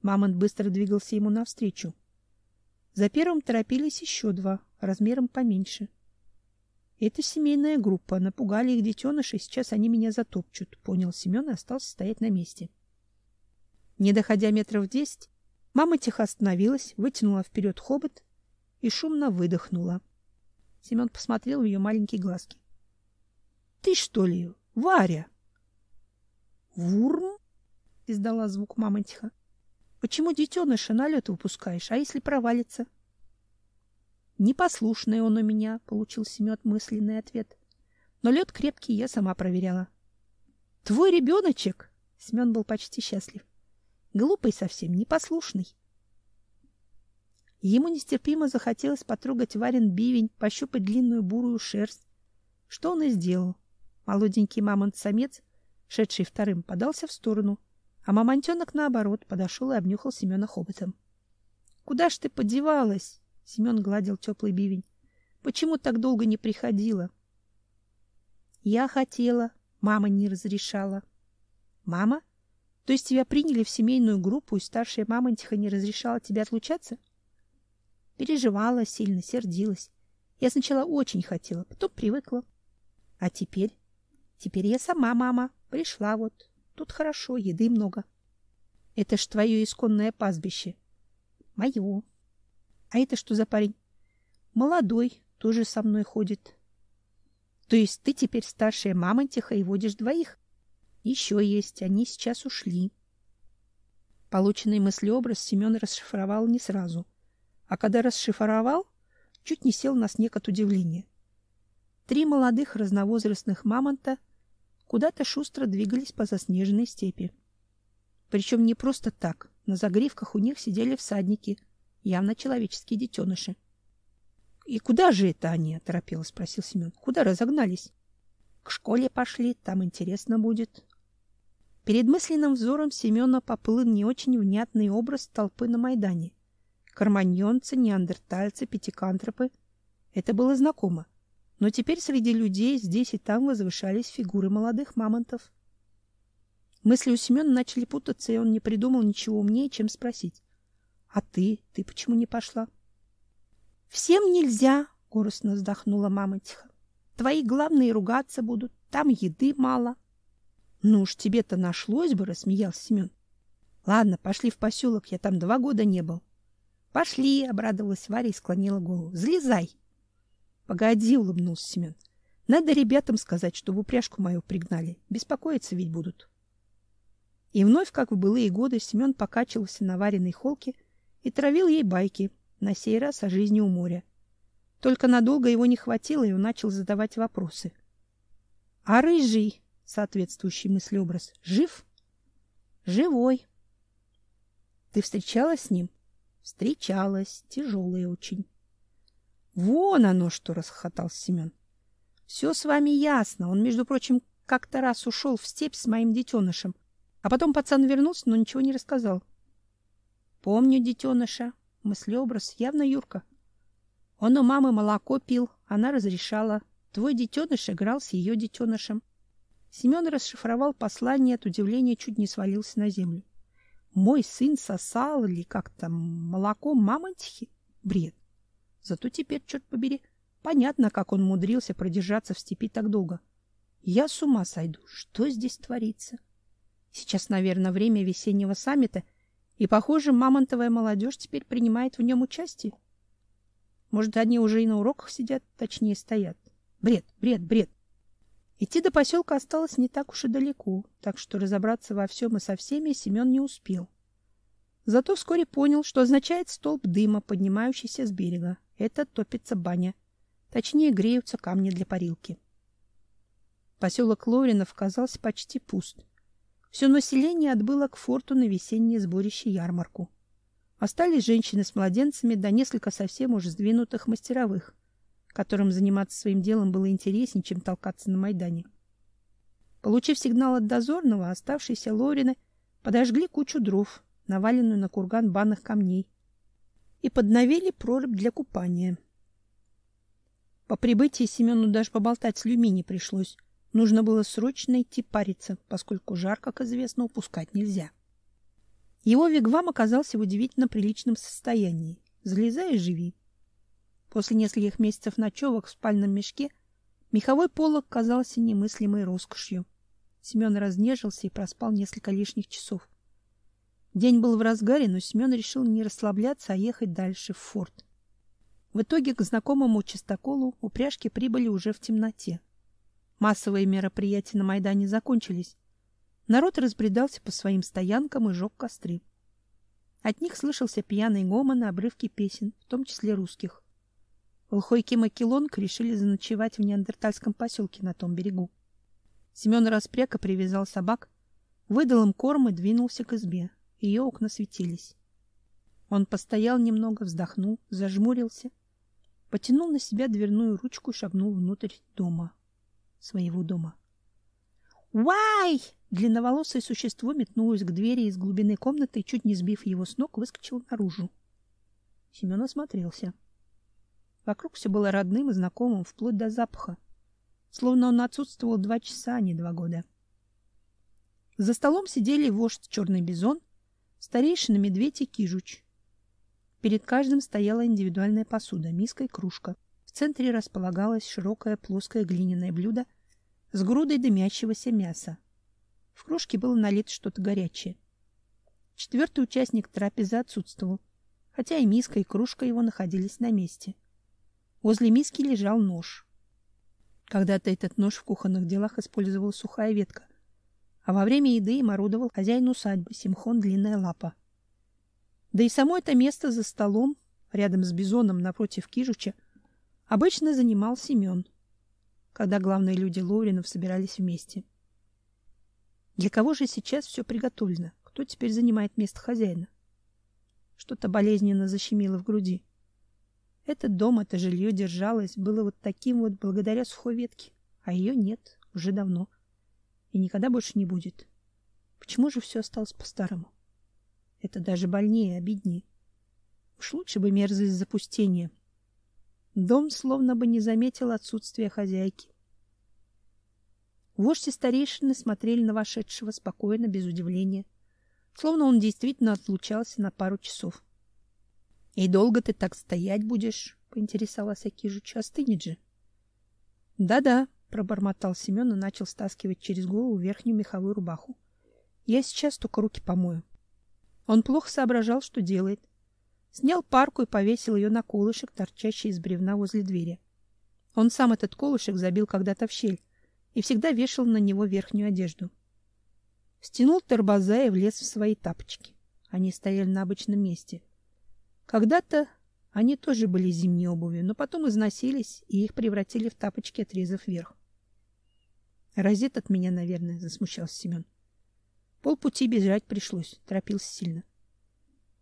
Мамонт быстро двигался ему навстречу. За первым торопились еще два, размером поменьше. Это семейная группа, напугали их детеныши, сейчас они меня затопчут, понял Семен и остался стоять на месте. Не доходя метров десять, Мама тихо остановилась, вытянула вперед хобот и шумно выдохнула. Семен посмотрел в ее маленькие глазки. — Ты что ли, Варя? — Вурм? — издала звук мама тихо. — Почему детеныша на лед выпускаешь, а если провалится? — Непослушный он у меня, — получил Семен мысленный ответ. Но лед крепкий, я сама проверяла. — Твой ребеночек? — Семен был почти счастлив. Глупый совсем, непослушный. Ему нестерпимо захотелось потрогать Варен бивень, пощупать длинную бурую шерсть. Что он и сделал. Молоденький мамонт-самец, шедший вторым, подался в сторону, а мамонтенок, наоборот, подошел и обнюхал Семена хоботом. — Куда ж ты подевалась? — Семен гладил теплый бивень. — Почему так долго не приходила? — Я хотела, мама не разрешала. — Мама? — то есть тебя приняли в семейную группу, и старшая мамонтиха не разрешала тебе отлучаться? Переживала сильно, сердилась. Я сначала очень хотела, потом привыкла. А теперь? Теперь я сама мама. Пришла вот. Тут хорошо, еды много. Это ж твое исконное пастбище. Мое. А это что за парень? Молодой, тоже со мной ходит. То есть ты теперь старшая мамонтиха и водишь двоих? Еще есть, они сейчас ушли. Полученный мыслеобраз Семен расшифровал не сразу, а когда расшифровал, чуть не сел на снег от удивления. Три молодых разновозрастных мамонта куда-то шустро двигались по заснеженной степи. Причем не просто так, на загривках у них сидели всадники, явно человеческие детеныши. — И куда же это они? — торопело спросил Семен. — Куда разогнались? — К школе пошли, там интересно будет. Перед мысленным взором Семена поплыл не очень внятный образ толпы на Майдане. Карманьонцы, неандертальцы, пятикантропы. Это было знакомо. Но теперь среди людей здесь и там возвышались фигуры молодых мамонтов. Мысли у Семена начали путаться, и он не придумал ничего умнее, чем спросить. — А ты? Ты почему не пошла? — Всем нельзя, — горестно вздохнула мама тихо. — Твои главные ругаться будут, там еды мало. Ну уж тебе-то нашлось бы, рассмеялся Семен. Ладно, пошли в поселок, я там два года не был. Пошли, обрадовалась Варя и склонила голову. Взлезай. Погоди, улыбнулся Семен. Надо ребятам сказать, что в упряжку мою пригнали. Беспокоиться ведь будут. И вновь, как в былые годы, Семен покачивался на вареной холке и травил ей байки, на сей раз о жизни у моря. Только надолго его не хватило, и он начал задавать вопросы. — А рыжий, соответствующий мыслеобраз, жив? — Живой. — Ты встречалась с ним? — Встречалась. Тяжелая очень. — Вон оно что! — расхохотался Семен. — Все с вами ясно. Он, между прочим, как-то раз ушел в степь с моим детенышем. А потом пацан вернулся, но ничего не рассказал. — Помню детеныша. Мыслеобраз явно Юрка. Он у мамы молоко пил, она разрешала. Твой детеныш играл с ее детенышем. Семен расшифровал послание, от удивления чуть не свалился на землю. Мой сын сосал или как там молоко мамонтихи? Бред. Зато теперь, черт побери, понятно, как он мудрился продержаться в степи так долго. Я с ума сойду. Что здесь творится? Сейчас, наверное, время весеннего саммита, и, похоже, мамонтовая молодежь теперь принимает в нем участие. Может, они уже и на уроках сидят, точнее, стоят. Бред, бред, бред. Идти до поселка осталось не так уж и далеко, так что разобраться во всем и со всеми Семен не успел. Зато вскоре понял, что означает столб дыма, поднимающийся с берега. Это топится баня. Точнее, греются камни для парилки. Поселок Лоринов казался почти пуст. Все население отбыло к форту на весеннее сборище-ярмарку. Остались женщины с младенцами, да несколько совсем уже сдвинутых мастеровых, которым заниматься своим делом было интереснее, чем толкаться на Майдане. Получив сигнал от дозорного, оставшиеся Лорины подожгли кучу дров, наваленную на курган банных камней, и подновили прорубь для купания. По прибытии Семену даже поболтать с людьми не пришлось. Нужно было срочно идти париться, поскольку жар, как известно, упускать нельзя. Его вигвам оказался в удивительно приличном состоянии. Залезай и живи. После нескольких месяцев ночевок в спальном мешке меховой полог казался немыслимой роскошью. Семен разнежился и проспал несколько лишних часов. День был в разгаре, но Семен решил не расслабляться, а ехать дальше в форт. В итоге к знакомому чистоколу упряжки прибыли уже в темноте. Массовые мероприятия на Майдане закончились. Народ разбредался по своим стоянкам и жег костры. От них слышался пьяный гомон и обрывки песен, в том числе русских. Лхой и решили заночевать в неандертальском поселке на том берегу. Семен распряг и привязал собак, выдал им корм и двинулся к избе. Ее окна светились. Он постоял немного, вздохнул, зажмурился, потянул на себя дверную ручку и шагнул внутрь дома, своего дома. «Вай!» Длинноволосое существо метнулось к двери из глубины комнаты и, чуть не сбив его с ног, выскочило наружу. Семен осмотрелся. Вокруг все было родным и знакомым, вплоть до запаха. Словно он отсутствовал два часа, а не два года. За столом сидели вождь черный бизон, старейшина медведь и кижуч. Перед каждым стояла индивидуальная посуда, миска и кружка. В центре располагалось широкое плоское глиняное блюдо — с грудой дымящегося мяса. В кружке было налито что-то горячее. Четвертый участник трапезы отсутствовал, хотя и миска, и кружка его находились на месте. Возле миски лежал нож. Когда-то этот нож в кухонных делах использовала сухая ветка, а во время еды им орудовал хозяин усадьбы Симхон Длинная Лапа. Да и само это место за столом, рядом с бизоном напротив Кижуча, обычно занимал Семен когда главные люди Лоуринов собирались вместе. Для кого же сейчас все приготовлено? Кто теперь занимает место хозяина? Что-то болезненно защемило в груди. Этот дом, это жилье держалось, было вот таким вот благодаря сухой ветке, а ее нет уже давно и никогда больше не будет. Почему же все осталось по-старому? Это даже больнее, обиднее. Уж лучше бы мерзость запустения, Дом словно бы не заметил отсутствия хозяйки. Вождь и старейшины смотрели на вошедшего спокойно, без удивления, словно он действительно отлучался на пару часов. — И долго ты так стоять будешь? — поинтересовался Кижуч. — Остынет же. Да — Да-да, — пробормотал Семен и начал стаскивать через голову верхнюю меховую рубаху. — Я сейчас только руки помою. Он плохо соображал, что делает. Снял парку и повесил ее на колышек, торчащий из бревна возле двери. Он сам этот колышек забил когда-то в щель и всегда вешал на него верхнюю одежду. Стянул торбоза и влез в свои тапочки. Они стояли на обычном месте. Когда-то Они тоже были зимней обувью, но потом износились, и их превратили в тапочки, отрезав вверх. Разит от меня, наверное, засмущался Семен. Полпути бежать пришлось, торопился сильно.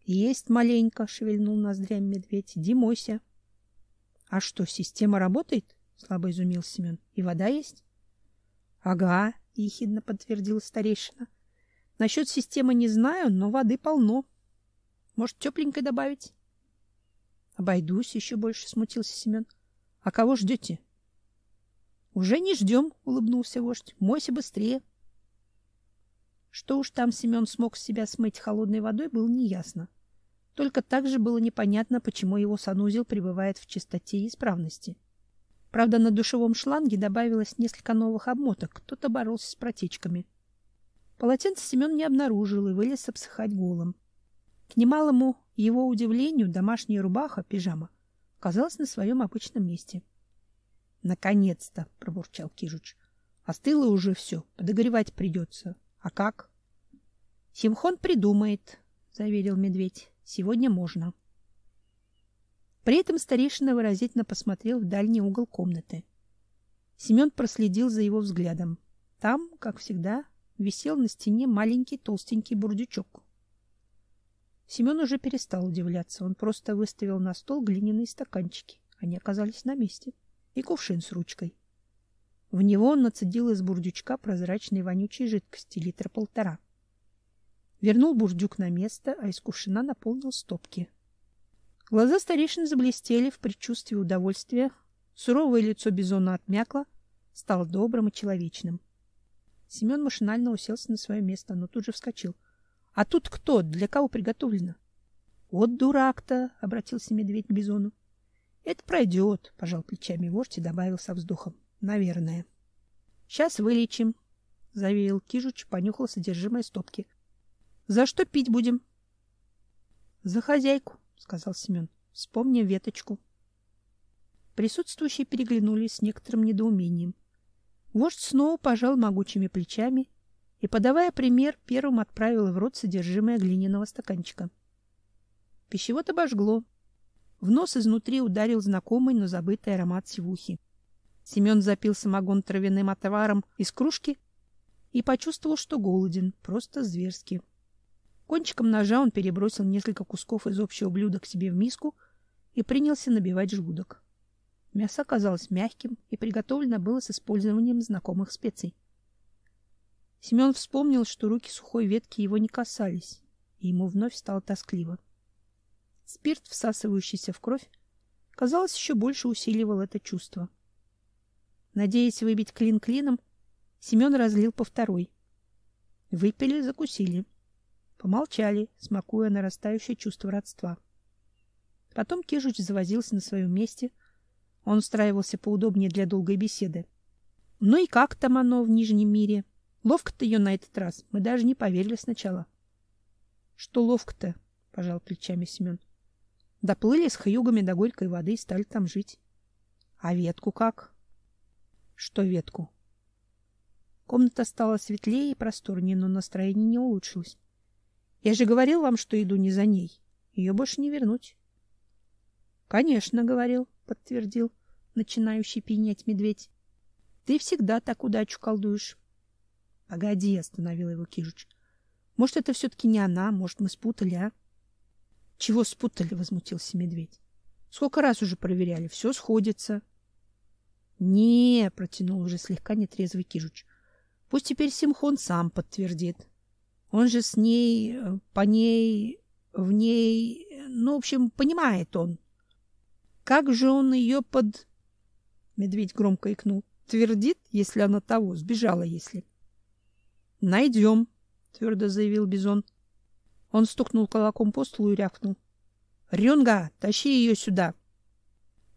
Есть маленько, шевельнул ноздрями медведь. Иди мойся. А что, система работает? Слабо изумился Семен. И вода есть? Ага, ехидно подтвердил старейшина. Насчет системы не знаю, но воды полно. Может, тепленькой добавить? Обойдусь, еще больше смутился Семен. А кого ждете? Уже не ждем, улыбнулся вождь. Мойся быстрее. Что уж там Семен смог с себя смыть холодной водой, было неясно. Только также было непонятно, почему его санузел пребывает в чистоте и исправности. Правда, на душевом шланге добавилось несколько новых обмоток, кто-то боролся с протечками. Полотенце Семен не обнаружил и вылез обсыхать голым. К немалому его удивлению домашняя рубаха, пижама, оказалась на своем обычном месте. «Наконец-то!» — пробурчал Кижуч. «Остыло уже все, подогревать придется. А как?» «Симхон придумает», — заверил медведь. «Сегодня можно». При этом старейшина выразительно посмотрел в дальний угол комнаты. Семен проследил за его взглядом. Там, как всегда, висел на стене маленький толстенький бурдючок. Семен уже перестал удивляться. Он просто выставил на стол глиняные стаканчики. Они оказались на месте. — и кувшин с ручкой. В него он нацедил из бурдючка прозрачной вонючей жидкости литра полтора. Вернул бурдюк на место, а из кувшина наполнил стопки. Глаза старейшины заблестели в предчувствии удовольствия. Суровое лицо бизона отмякло, стало добрым и человечным. Семен машинально уселся на свое место, но тут же вскочил. — А тут кто? Для кого приготовлено? — Вот дурак-то! — обратился медведь к бизону. Это пройдет, пожал плечами вождь и добавил со вздохом. Наверное. Сейчас вылечим, заверил Кижуч, понюхал содержимое стопки. За что пить будем? За хозяйку, сказал Семен. Вспомни веточку. Присутствующие переглянулись с некоторым недоумением. Вождь снова пожал могучими плечами и, подавая пример, первым отправил в рот содержимое глиняного стаканчика. Пищевод обожгло, в нос изнутри ударил знакомый, но забытый аромат сивухи. Семен запил самогон травяным отваром из кружки и почувствовал, что голоден, просто зверски. Кончиком ножа он перебросил несколько кусков из общего блюда к себе в миску и принялся набивать желудок. Мясо оказалось мягким и приготовлено было с использованием знакомых специй. Семен вспомнил, что руки сухой ветки его не касались, и ему вновь стало тоскливо. Спирт, всасывающийся в кровь, казалось, еще больше усиливал это чувство. Надеясь выбить клин клином, Семен разлил по второй. Выпили, закусили. Помолчали, смакуя нарастающее чувство родства. Потом Кижуч завозился на своем месте. Он устраивался поудобнее для долгой беседы. Ну и как там оно в Нижнем мире? Ловко-то ее на этот раз. Мы даже не поверили сначала. — Что ловко-то? — пожал плечами Семен. Доплыли с хьюгами до горькой воды и стали там жить. А ветку как? Что ветку? Комната стала светлее и просторнее, но настроение не улучшилось. Я же говорил вам, что иду не за ней. Ее больше не вернуть. Конечно, говорил, подтвердил начинающий пинять медведь. Ты всегда так удачу колдуешь. Погоди, остановил его Кижуч. Может, это все таки не она, может, мы спутали, а? Чего спутали, возмутился медведь. Сколько раз уже проверяли, все сходится. Не, протянул уже слегка нетрезвый Кижуч. Пусть теперь Симхон сам подтвердит. Он же с ней, э, по ней, в ней, ну, в общем, понимает он. Как же он ее под... Медведь громко икнул. Твердит, если она того, сбежала, если. Найдем, твердо заявил Бизон. Он стукнул кулаком по столу и рявкнул. — Рюнга, тащи ее сюда!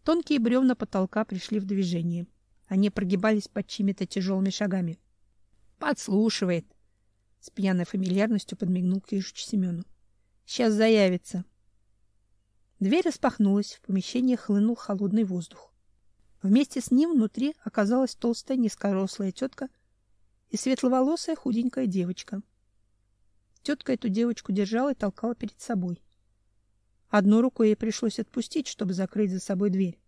Тонкие бревна потолка пришли в движение. Они прогибались под чьими-то тяжелыми шагами. — Подслушивает! — с пьяной фамильярностью подмигнул Кишуч Семену. — Сейчас заявится. Дверь распахнулась, в помещение хлынул холодный воздух. Вместе с ним внутри оказалась толстая низкорослая тетка и светловолосая худенькая девочка — Тетка эту девочку держала и толкала перед собой. Одну руку ей пришлось отпустить, чтобы закрыть за собой дверь.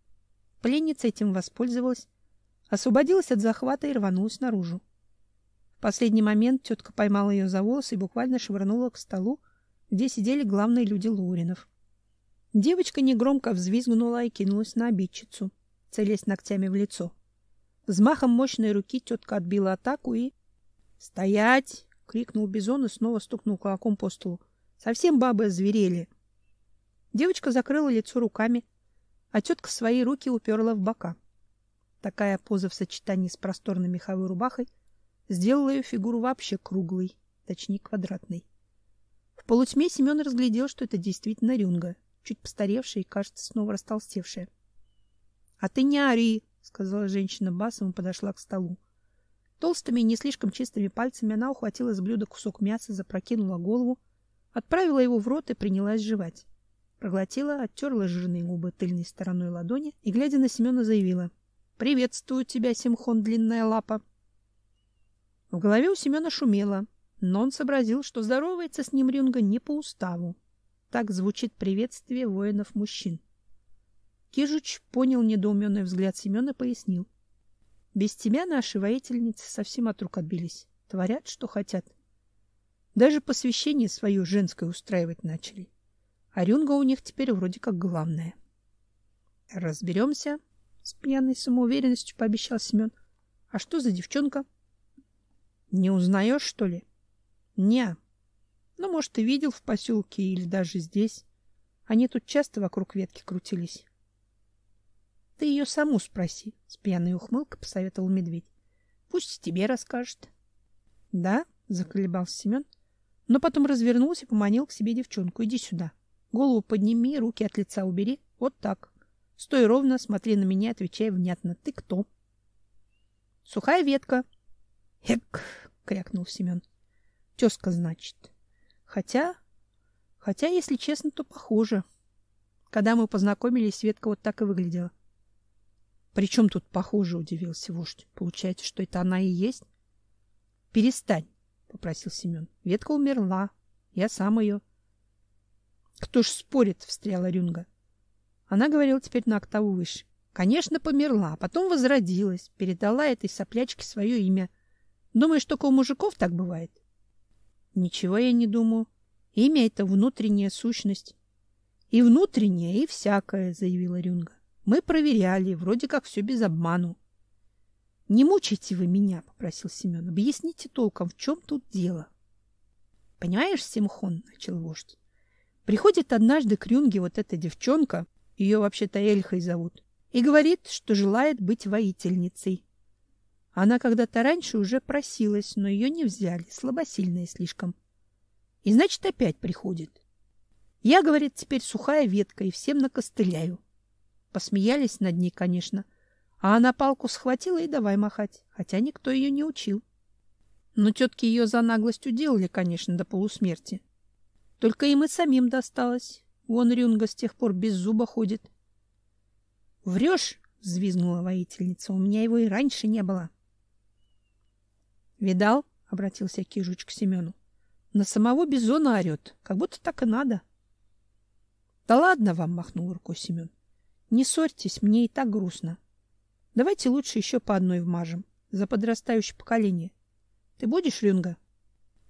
Пленница этим воспользовалась, освободилась от захвата и рванулась наружу. В последний момент тетка поймала ее за волосы и буквально швырнула к столу, где сидели главные люди Луринов. Девочка негромко взвизгнула и кинулась на обидчицу, целясь ногтями в лицо. Взмахом мощной руки тетка отбила атаку и... «Стоять!» — крикнул Бизон и снова стукнул кулаком по столу. «Совсем бабы озверели!» Девочка закрыла лицо руками, а тетка свои руки уперла в бока. Такая поза в сочетании с просторной меховой рубахой сделала ее фигуру вообще круглой, точнее квадратной. В полутьме Семен разглядел, что это действительно рюнга, чуть постаревшая и, кажется, снова растолстевшая. — А ты не ори, — сказала женщина басом и подошла к столу. Толстыми и не слишком чистыми пальцами она ухватила с блюда кусок мяса, запрокинула голову, отправила его в рот и принялась жевать. Проглотила, оттерла жирные губы тыльной стороной ладони и, глядя на Семена, заявила. — Приветствую тебя, Симхон, длинная лапа. В голове у Семена шумело, но он сообразил, что здоровается с ним Рюнга не по уставу. Так звучит приветствие воинов-мужчин. Кижуч понял недоуменный взгляд Семена и пояснил. — Без тебя наши воительницы совсем от рук отбились. Творят, что хотят. Даже посвящение свое женское устраивать начали. А Рюнга у них теперь вроде как главное. — Разберемся, — с пьяной самоуверенностью пообещал Семен. — А что за девчонка? — Не узнаешь, что ли? — Не. Ну, может, ты видел в поселке или даже здесь. Они тут часто вокруг ветки крутились. — Ты ее саму спроси, — с пьяной ухмылкой посоветовал медведь. — Пусть тебе расскажет. — Да, — заколебался Семен, но потом развернулся и поманил к себе девчонку. — Иди сюда. — Голову подними, руки от лица убери. Вот так. Стой ровно, смотри на меня, отвечай внятно. Ты кто? Сухая ветка. Эк, крякнул Семен. Тезка, значит. Хотя, хотя, если честно, то похоже. Когда мы познакомились, Ветка вот так и выглядела. При чем тут похоже, удивился вождь. Получается, что это она и есть? Перестань, попросил Семен. Ветка умерла. Я сам ее. Кто ж спорит, встряла Рюнга. Она говорила теперь на октаву выше. Конечно, померла, а потом возродилась, передала этой соплячке свое имя. Думаешь, только у мужиков так бывает? Ничего я не думаю. Имя это внутренняя сущность. И внутренняя, и всякая, заявила Рюнга. Мы проверяли, вроде как все без обману. Не мучайте вы меня, попросил Семен. Объясните толком, в чем тут дело. Понимаешь, Симхон, начал вождь. Приходит однажды к Рюнге вот эта девчонка, ее вообще-то Эльхой зовут, и говорит, что желает быть воительницей. Она когда-то раньше уже просилась, но ее не взяли, слабосильная слишком. И значит, опять приходит. Я, говорит, теперь сухая ветка и всем накостыляю. Посмеялись над ней, конечно, а она палку схватила и давай махать, хотя никто ее не учил. Но тетки ее за наглость уделали, конечно, до полусмерти. Только им и самим досталось. Вон Рюнга с тех пор без зуба ходит. — Врешь? — взвизгнула воительница. — У меня его и раньше не было. — Видал? — обратился Кижуч к Семену. — На самого бизона орет, как будто так и надо. — Да ладно вам, — махнул рукой Семен. — Не ссорьтесь, мне и так грустно. Давайте лучше еще по одной вмажем, за подрастающее поколение. Ты будешь, Рюнга? —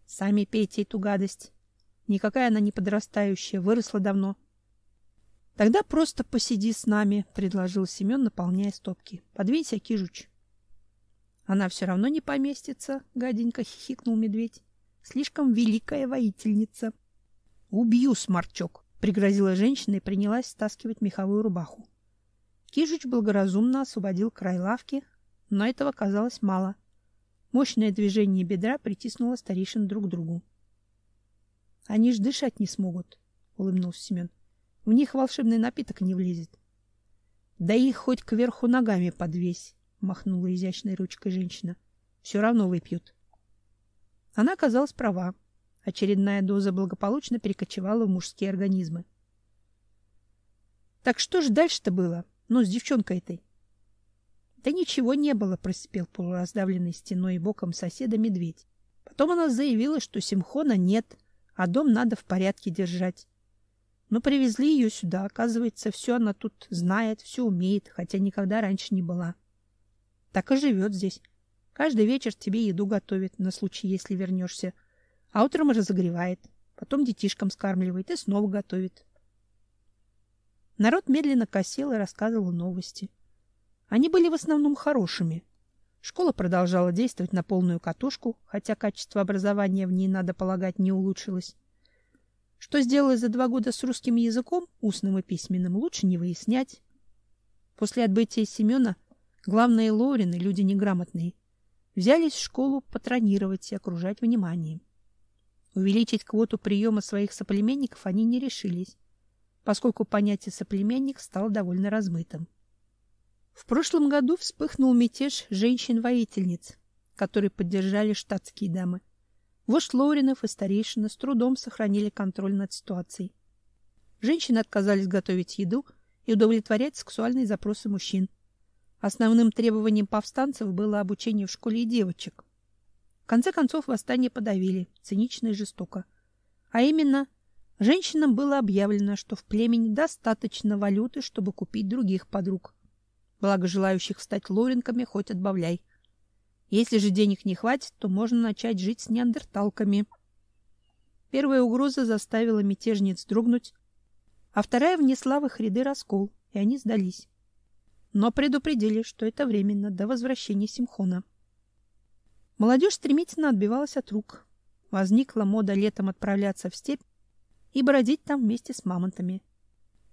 Сами пейте эту гадость. Никакая она не подрастающая, выросла давно. Тогда просто посиди с нами, предложил Семен, наполняя стопки. Подвинься, Кижуч. Она все равно не поместится, гаденько хихикнул медведь. Слишком великая воительница. Убью, сморчок, пригрозила женщина и принялась стаскивать меховую рубаху. Кижуч благоразумно освободил край лавки, но этого казалось мало. Мощное движение бедра притиснуло старейшин друг к другу. Они ж дышать не смогут, улыбнулся Семен. В них волшебный напиток не влезет. Да их хоть кверху ногами подвесь, махнула изящной ручкой женщина. Все равно выпьют. Она оказалась права. Очередная доза благополучно перекочевала в мужские организмы. Так что ж дальше-то было? Ну, с девчонкой этой. Да ничего не было, просипел полураздавленный стеной и боком соседа медведь. Потом она заявила, что Симхона нет, а дом надо в порядке держать. Но привезли ее сюда. Оказывается, все она тут знает, все умеет, хотя никогда раньше не была. Так и живет здесь. Каждый вечер тебе еду готовит на случай, если вернешься. А утром разогревает. Потом детишкам скармливает и снова готовит. Народ медленно косил и рассказывал новости. Они были в основном хорошими. Школа продолжала действовать на полную катушку, хотя качество образования в ней, надо полагать, не улучшилось. Что сделалось за два года с русским языком, устным и письменным, лучше не выяснять. После отбытия Семена главные Лорины, люди неграмотные, взялись в школу патронировать и окружать вниманием. Увеличить квоту приема своих соплеменников они не решились, поскольку понятие соплеменник стало довольно размытым. В прошлом году вспыхнул мятеж женщин-воительниц, которые поддержали штатские дамы. Вождь Лоринов и старейшина с трудом сохранили контроль над ситуацией. Женщины отказались готовить еду и удовлетворять сексуальные запросы мужчин. Основным требованием повстанцев было обучение в школе девочек. В конце концов восстание подавили, цинично и жестоко. А именно, женщинам было объявлено, что в племени достаточно валюты, чтобы купить других подруг. Благо желающих стать лоринками хоть отбавляй. Если же денег не хватит, то можно начать жить с неандерталками. Первая угроза заставила мятежниц дрогнуть, а вторая внесла в их ряды раскол, и они сдались. Но предупредили, что это временно, до возвращения Симхона. Молодежь стремительно отбивалась от рук. Возникла мода летом отправляться в степь и бродить там вместе с мамонтами.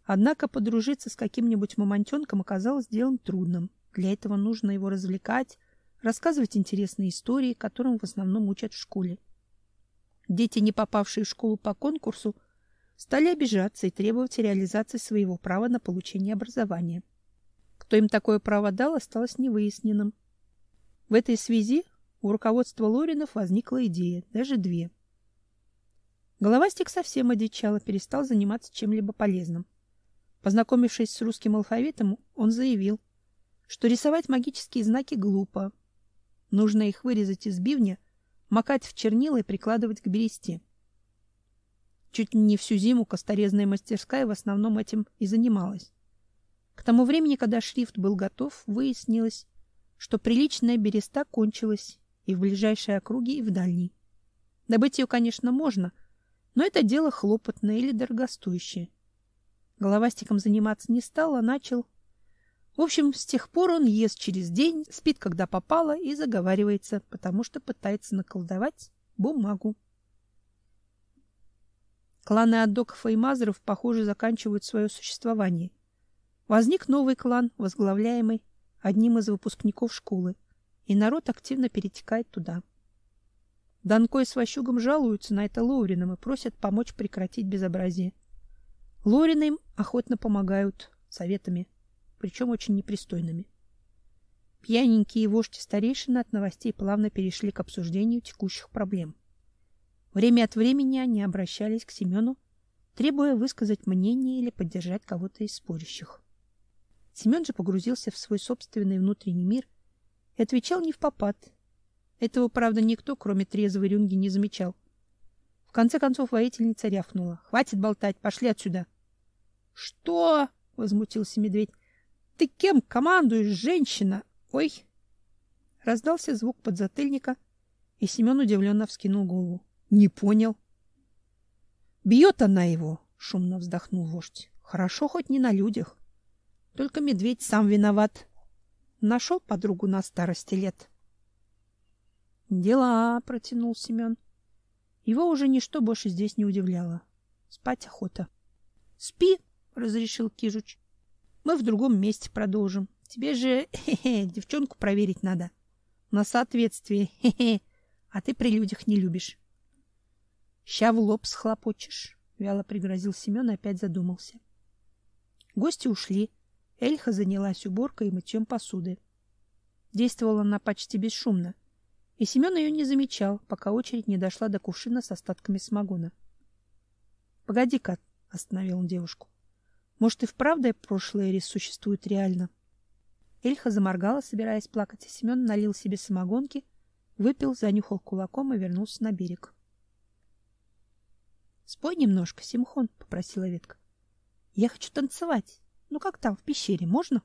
Однако подружиться с каким-нибудь мамонтенком оказалось делом трудным. Для этого нужно его развлекать, рассказывать интересные истории, которым в основном учат в школе. Дети, не попавшие в школу по конкурсу, стали обижаться и требовать реализации своего права на получение образования. Кто им такое право дал, осталось невыясненным. В этой связи у руководства Лоринов возникла идея, даже две. Головастик совсем одичал и перестал заниматься чем-либо полезным. Познакомившись с русским алфавитом, он заявил, что рисовать магические знаки глупо, Нужно их вырезать из бивня, макать в чернила и прикладывать к бересте. Чуть не всю зиму косторезная мастерская в основном этим и занималась. К тому времени, когда шрифт был готов, выяснилось, что приличная береста кончилась и в ближайшей округе, и в дальней. Добыть ее, конечно, можно, но это дело хлопотное или дорогостоящее. Головастиком заниматься не стал, а начал в общем, с тех пор он ест через день, спит, когда попало, и заговаривается, потому что пытается наколдовать бумагу. Кланы Аддоков и Мазеров, похоже, заканчивают свое существование. Возник новый клан, возглавляемый одним из выпускников школы, и народ активно перетекает туда. Данко и Сващугом жалуются на это Лоуринам и просят помочь прекратить безобразие. Лорины им охотно помогают советами причем очень непристойными. Пьяненькие вожди старейшины от новостей плавно перешли к обсуждению текущих проблем. Время от времени они обращались к Семену, требуя высказать мнение или поддержать кого-то из спорящих. Семен же погрузился в свой собственный внутренний мир и отвечал не в попад. Этого, правда, никто, кроме трезвой рюнги, не замечал. В конце концов воительница рявкнула: "Хватит болтать, пошли отсюда". "Что?" возмутился медведь. Ты кем командуешь, женщина? Ой! Раздался звук подзатыльника, и Семен удивленно вскинул голову. Не понял. Бьет она его, шумно вздохнул вождь. Хорошо хоть не на людях. Только медведь сам виноват. Нашел подругу на старости лет. Дела, протянул Семен. Его уже ничто больше здесь не удивляло. Спать охота. Спи, разрешил Кижуч. Мы в другом месте продолжим. Тебе же хе -хе, девчонку проверить надо. На соответствие. Хе -хе. А ты при людях не любишь. Ща в лоб схлопочешь, вяло пригрозил Семен и опять задумался. Гости ушли. Эльха занялась уборкой и мытьем посуды. Действовала она почти бесшумно, и Семен ее не замечал, пока очередь не дошла до кувшина с остатками самогона. Погоди-ка, остановил он девушку. Может, и вправду прошлое Эрис существует реально? Эльха заморгала, собираясь плакать, и Семен налил себе самогонки, выпил, занюхал кулаком и вернулся на берег. — Спой немножко, Симхон, — попросила ветка. Я хочу танцевать. Ну как там, в пещере, можно?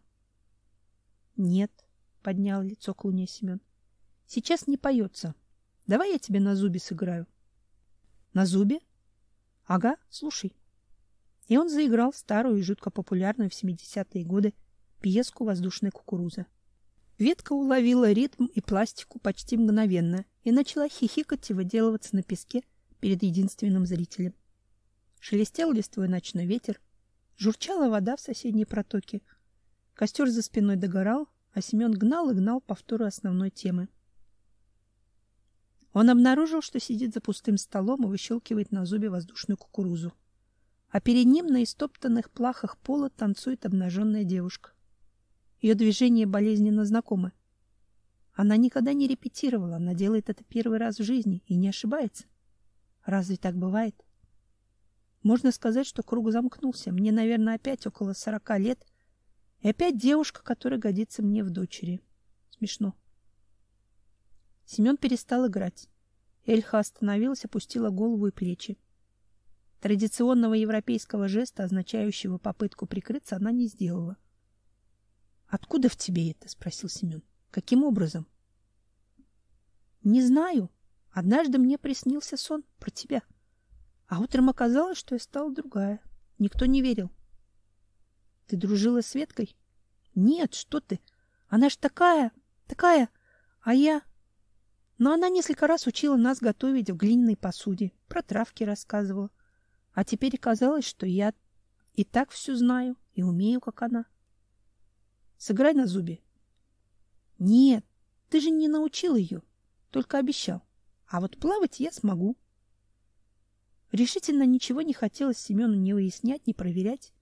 Нет, поднял лицо к луне Семен. Сейчас не поется. Давай я тебе на зубе сыграю. На зубе? Ага, слушай. И он заиграл старую и жутко популярную в 70-е годы пьеску «Воздушная кукуруза». Ветка уловила ритм и пластику почти мгновенно и начала хихикать и выделываться на песке перед единственным зрителем. Шелестел листвой ночной ветер, журчала вода в соседней протоке. Костер за спиной догорал, а Семен гнал и гнал повторы основной темы. Он обнаружил, что сидит за пустым столом и выщелкивает на зубе воздушную кукурузу. А перед ним на истоптанных плахах пола танцует обнаженная девушка. Ее движения болезненно знакомы. Она никогда не репетировала, она делает это первый раз в жизни и не ошибается. Разве так бывает? Можно сказать, что круг замкнулся. Мне, наверное, опять около сорока лет, и опять девушка, которая годится мне в дочери. Смешно. Семен перестал играть. Эльха остановилась, опустила голову и плечи. Традиционного европейского жеста, означающего попытку прикрыться, она не сделала. — Откуда в тебе это? спросил Семен. Каким образом? Не знаю. Однажды мне приснился сон про тебя. А утром оказалось, что я стала другая. Никто не верил. Ты дружила с Веткой? Нет, что ты? Она ж такая, такая. А я... Но она несколько раз учила нас готовить в глиняной посуде, про травки рассказывала. А теперь оказалось, что я и так все знаю и умею, как она. — Сыграй на зубе. Нет, ты же не научил ее, только обещал. А вот плавать я смогу. Решительно ничего не хотелось Семену ни выяснять, ни проверять.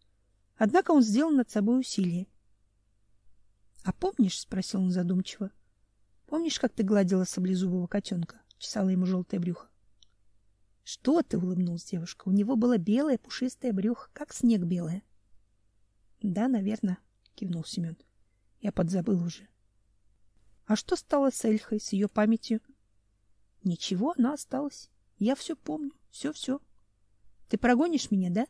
Однако он сделал над собой усилие. — А помнишь, — спросил он задумчиво, — помнишь, как ты гладила саблезубого котенка, чесала ему желтое брюхо? — Что ты, — улыбнулась девушка, — у него было белое пушистое брюхо, как снег белое. — Да, наверное, — кивнул Семен. Я подзабыл уже. А что стало с Эльхой, с ее памятью? Ничего, она осталась. Я все помню, все-все. Ты прогонишь меня, да?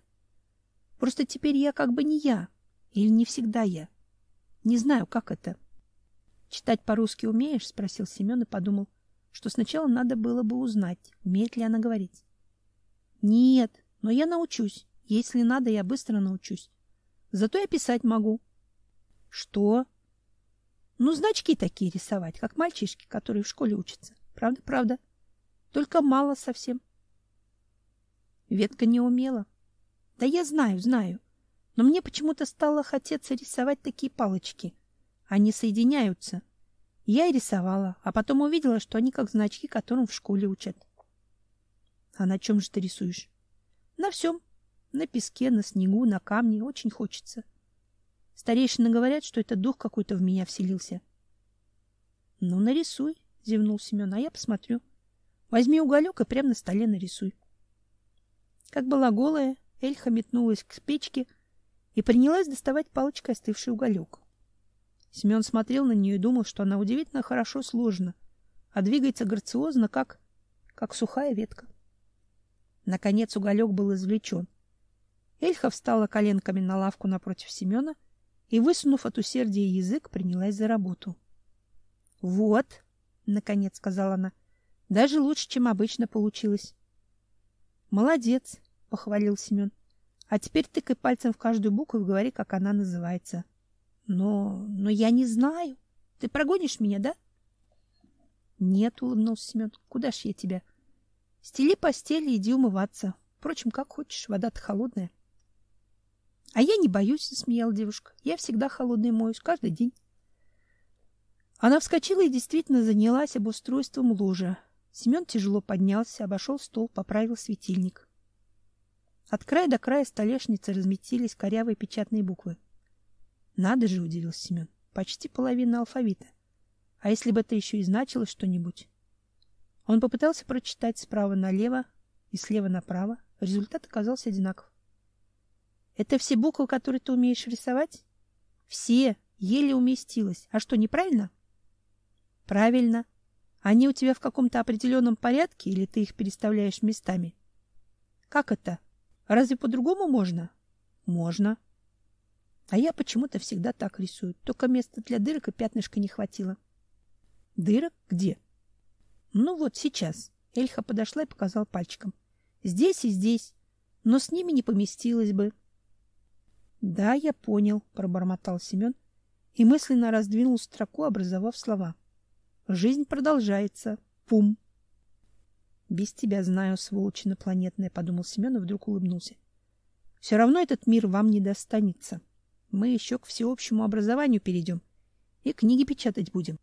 Просто теперь я как бы не я. Или не всегда я. Не знаю, как это. Читать по-русски умеешь? Спросил Семен и подумал, что сначала надо было бы узнать, умеет ли она говорить. Нет, но я научусь. Если надо, я быстро научусь. Зато я писать могу. Что? Ну, значки такие рисовать, как мальчишки, которые в школе учатся. Правда, правда. Только мало совсем. Ветка не умела. Да я знаю, знаю. Но мне почему-то стало хотеться рисовать такие палочки. Они соединяются. Я и рисовала, а потом увидела, что они как значки, которым в школе учат. А на чем же ты рисуешь? На всем. На песке, на снегу, на камне. Очень хочется. — Старейшины говорят, что это дух какой-то в меня вселился. — Ну, нарисуй, — зевнул Семен, — а я посмотрю. Возьми уголек и прямо на столе нарисуй. Как была голая, Эльха метнулась к печке и принялась доставать палочкой остывший уголек. Семен смотрел на нее и думал, что она удивительно хорошо сложена, а двигается грациозно, как, как сухая ветка. Наконец уголек был извлечен. Эльха встала коленками на лавку напротив Семена и, высунув от усердия язык, принялась за работу. — Вот, — наконец сказала она, — даже лучше, чем обычно получилось. — Молодец, — похвалил Семен. — А теперь тыкай пальцем в каждую букву и говори, как она называется. — Но... но я не знаю. Ты прогонишь меня, да? — Нет, — улыбнулся Семен. — Куда ж я тебя? — Стели постель и иди умываться. Впрочем, как хочешь, вода-то холодная. А я не боюсь, засмеяла девушка. Я всегда холодной моюсь, каждый день. Она вскочила и действительно занялась обустройством ложа. Семен тяжело поднялся, обошел стол, поправил светильник. От края до края столешницы разметились корявые печатные буквы. Надо же, удивился Семен. Почти половина алфавита. А если бы это еще и значило что-нибудь? Он попытался прочитать справа налево и слева направо. Результат оказался одинаков. Это все буквы, которые ты умеешь рисовать? Все. Еле уместилось. А что, неправильно? Правильно. Они у тебя в каком-то определенном порядке или ты их переставляешь местами? Как это? Разве по-другому можно? Можно. А я почему-то всегда так рисую. Только места для дырок и пятнышка не хватило. Дырок где? Ну вот сейчас. Эльха подошла и показала пальчиком. Здесь и здесь. Но с ними не поместилось бы. Да, я понял, пробормотал Семен и мысленно раздвинул строку, образовав слова. Жизнь продолжается. Пум. Без тебя знаю, сволочь инопланетная, подумал Семен и вдруг улыбнулся. Все равно этот мир вам не достанется. Мы еще к всеобщему образованию перейдем и книги печатать будем.